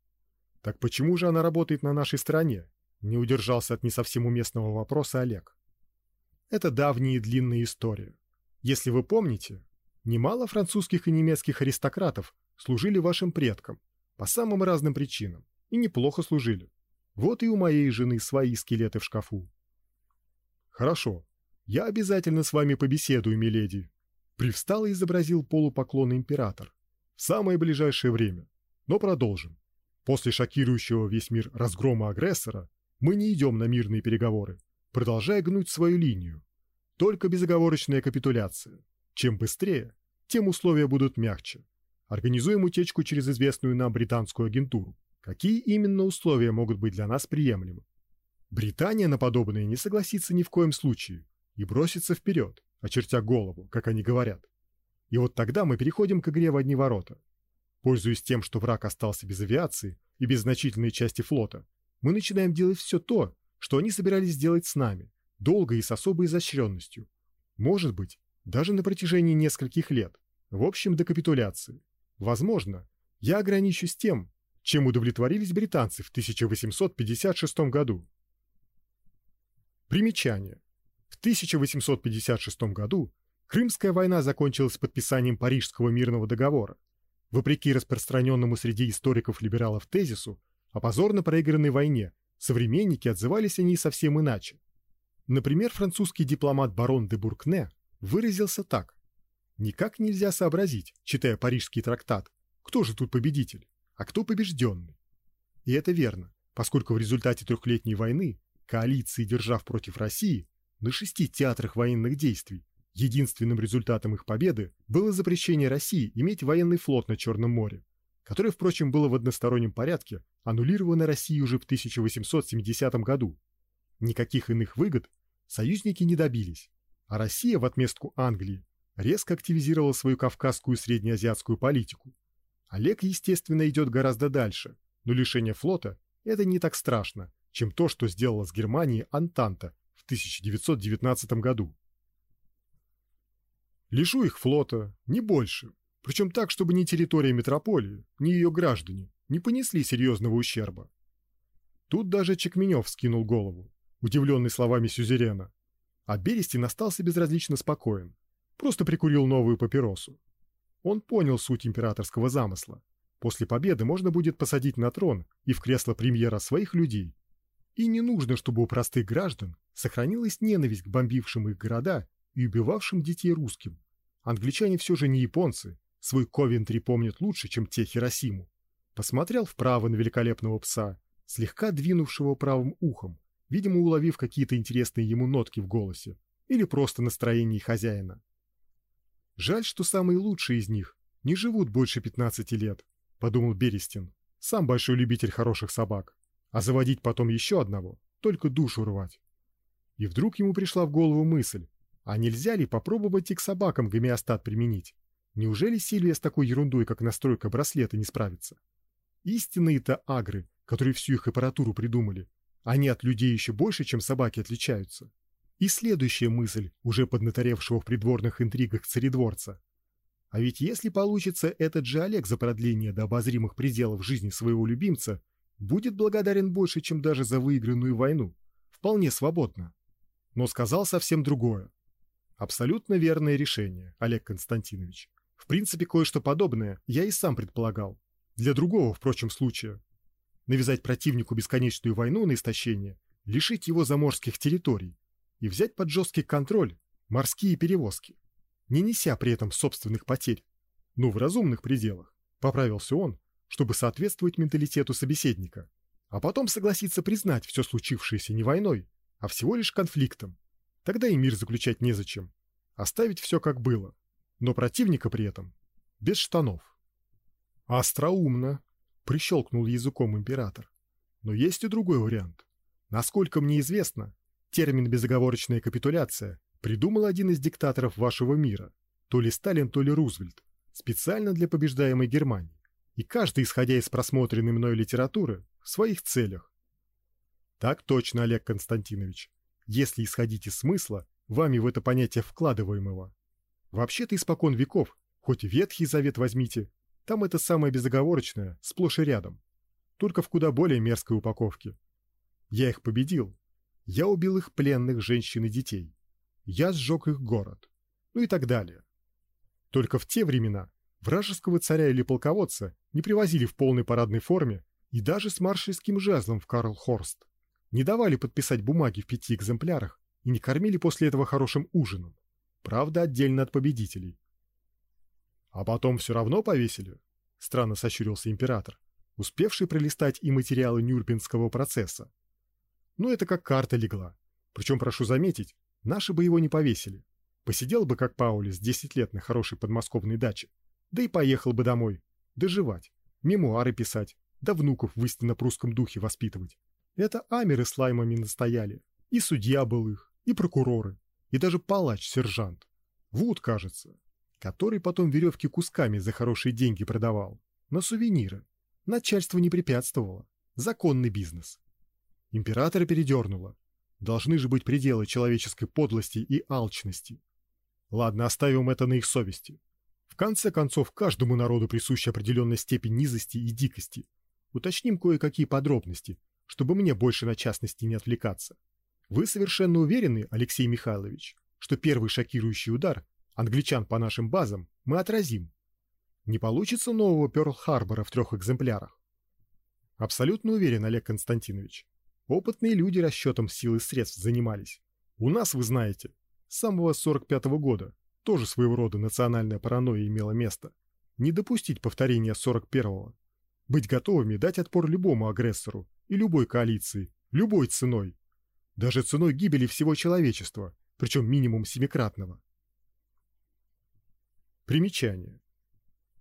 Так почему же она работает на нашей стороне? Не удержался от не совсем уместного вопроса Олег. Это давняя и длинная история. Если вы помните, немало французских и немецких аристократов служили вашим предкам по самым разным причинам и неплохо служили. Вот и у моей жены свои скелеты в шкафу. Хорошо, я обязательно с вами побеседую, миледи. Привстал и изобразил полупоклон император. В самое ближайшее время. Но продолжим. После шокирующего весь мир разгрома агрессора мы не идем на мирные переговоры, продолжая гнуть свою линию. Только безоговорочная капитуляция. Чем быстрее, тем условия будут мягче. Организуем утечку через известную нам британскую агентуру. Какие именно условия могут быть для нас приемлемы? Британия на подобное не согласится ни в коем случае, и броситься вперед, очертя голову, как они говорят. И вот тогда мы переходим к игре в одни ворота. Пользуясь тем, что враг остался без авиации и без значительной части флота, мы начинаем делать все то, что они собирались сделать с нами, долго и с особой изощренностью. Может быть, даже на протяжении нескольких лет. В общем, до капитуляции. Возможно, я ограничусь тем, чем удовлетворились британцы в 1856 году. Примечание. В 1856 году Крымская война закончилась подписанием Парижского мирного договора. Вопреки распространенному среди историков-либералов тезису о позорно проигранной войне, современники отзывались о ней совсем иначе. Например, французский дипломат барон де Буркне выразился так: "Никак нельзя сообразить, читая Парижский трактат, кто же тут победитель, а кто побежденный". И это верно, поскольку в результате трехлетней войны коалиции держав против России на шести театрах военных действий. Единственным результатом их победы было запрещение России иметь военный флот на Черном море, которое, впрочем, было в одностороннем порядке аннулировано Россией уже в 1870 году. Никаких иных выгод союзники не добились, а Россия в отместку Англии резко активизировала свою кавказскую и среднеазиатскую политику. Олег, естественно, идет гораздо дальше, но лишение флота – это не так страшно, чем то, что сделала с Германией Антанта 1919 году. Лишу их флота, не больше, причем так, чтобы ни территория метрополии, ни ее граждане не понесли серьезного ущерба. Тут даже Чекменев скинул голову, удивленный словами сюзерена, а Берестин остался безразлично спокоен, просто прикурил новую папиросу. Он понял суть императорского замысла. После победы можно будет посадить на трон и в кресло премьера своих людей. И не нужно, чтобы у простых граждан сохранилась ненависть к бомбившим их города и убивавшим детей русским. Англичане все же не японцы, свой Ковентри помнят лучше, чем те Хиросиму. Посмотрел вправо на великолепного пса, слегка двинувшего правым ухом, видимо, уловив какие-то интересные ему нотки в голосе или просто настроение хозяина. Жаль, что самые лучшие из них не живут больше 15 лет, подумал Берестин, сам большой любитель хороших собак, а заводить потом еще одного, только душу рвать. И вдруг ему пришла в голову мысль, а нельзя ли попробовать и к собакам гомеостат применить? Неужели Сильвия с такой ерундой, как настройка браслета, не справится? Истинные-то агры, которые всю их аппаратуру придумали, они от людей еще больше, чем собаки отличаются. И следующая мысль, уже поднаторевшего в придворных интригах царедворца. А ведь если получится этот же Олег за продление до обозримых пределов жизни своего любимца, будет благодарен больше, чем даже за выигранную войну. Вполне свободно. Но сказал совсем другое. Абсолютно верное решение, Олег Константинович. В принципе, кое-что подобное я и сам предполагал. Для другого, впрочем, случая. Навязать противнику бесконечную войну на истощение, лишить его заморских территорий и взять под жесткий контроль морские перевозки, не неся при этом собственных потерь. Ну, в разумных пределах, поправился он, чтобы соответствовать менталитету собеседника, а потом согласиться признать все случившееся не войной, а всего лишь конфликтом. Тогда и мир заключать незачем. Оставить все как было, но противника при этом без штанов. Остроумно, прищелкнул языком император. Но есть и другой вариант. Насколько мне известно, термин «безоговорочная капитуляция» придумал один из диктаторов вашего мира, то ли Сталин, то ли Рузвельт, специально для побеждаемой Германии, и каждый, исходя из просмотренной мной литературы, в своих целях. Так точно, Олег Константинович, если исходить из смысла, вами в это понятие вкладываемого. Вообще-то испокон веков, хоть Ветхий Завет возьмите, там это самое безоговорочное, сплошь и рядом, только в куда более мерзкой упаковке. Я их победил. Я убил их пленных женщин и детей. Я сжег их город. Ну и так далее. Только в те времена вражеского царя или полководца не привозили в полной парадной форме и даже с маршальским жезлом в Карлхорст. Не давали подписать бумаги в пяти экземплярах и не кормили после этого хорошим ужином. Правда, отдельно от победителей. А потом все равно повесили? Странно сощурился император, успевший пролистать и материалы Нюрнбергского процесса. Ну это как карта легла. Причем, прошу заметить, наши бы его не повесили. Посидел бы, как Паулис, десять лет на хорошей подмосковной даче, да и поехал бы домой, доживать, мемуары писать, да внуков в истинно прусском духе воспитывать. Это амеры с лаймами настояли, и судья был их, и прокуроры, и даже палач-сержант. Вуд, кажется, который потом веревки кусками за хорошие деньги продавал. На сувениры. Начальство не препятствовало. Законный бизнес. Императора передернуло. Должны же быть пределы человеческой подлости и алчности. Ладно, оставим это на их совести. В конце концов, каждому народу присуща определенная степень низости и дикости. Уточним кое-какие подробности, чтобы мне больше на частности не отвлекаться. Вы совершенно уверены, Алексей Михайлович, что первый шокирующий удар Англичан по нашим базам мы отразим. Не получится нового Пёрл-Харбора в трех экземплярах. Абсолютно уверен, Олег Константинович. Опытные люди расчетом сил и средств занимались. У нас, вы знаете, с самого 45-го года тоже своего рода национальная паранойя имела место. Не допустить повторения 41-го. Быть готовыми дать отпор любому агрессору и любой коалиции, любой ценой. Даже ценой гибели всего человечества, причем минимум семикратного. Примечание.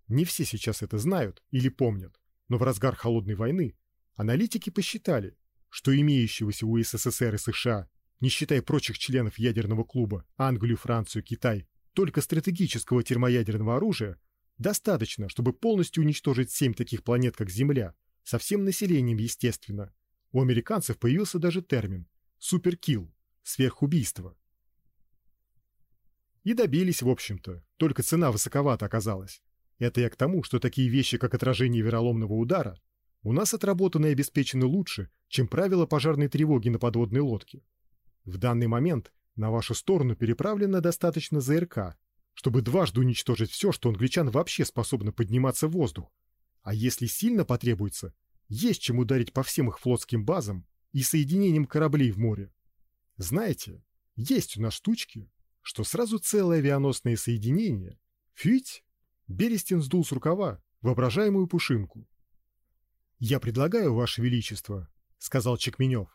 Не все сейчас это знают или помнят, но в разгар холодной войны аналитики посчитали, что имеющегося у СССР и США, не считая прочих членов ядерного клуба Англию, Францию, Китай, только стратегического термоядерного оружия достаточно, чтобы полностью уничтожить семь таких планет, как Земля, со всем населением, естественно. У американцев появился даже термин суперкилл, сверхубийство. И добились, в общем-то, только цена высоковата оказалась. Это я к тому, что такие вещи, как отражение вероломного удара, у нас отработаны и обеспечены лучше, чем правила пожарной тревоги на подводной лодке. В данный момент на вашу сторону переправлено достаточно ЗРК, чтобы дважды уничтожить все, что англичан вообще способно подниматься в воздух. А если сильно потребуется, есть чем ударить по всем их флотским базам и соединениям кораблей в море. Знаете, есть у нас штучки, что сразу целое авианосное соединение. Фить! Берестин сдул с рукава воображаемую пушинку. «Я предлагаю, Ваше Величество», — сказал Чекменев,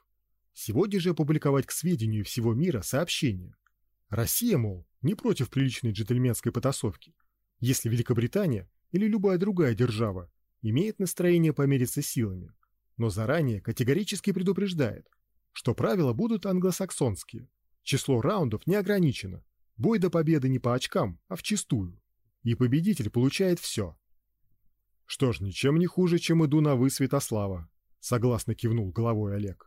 «сегодня же опубликовать к сведению всего мира сообщение. Россия, мол, не против приличной джентльменской потасовки, если Великобритания или любая другая держава имеет настроение помериться силами, но заранее категорически предупреждает, что правила будут англосаксонские, Число раундов не ограничено. Бой до победы не по очкам, а в чистую. И победитель получает все. Что ж, ничем не хуже, чем иду на вы, Святослава, согласно кивнул головой Олег.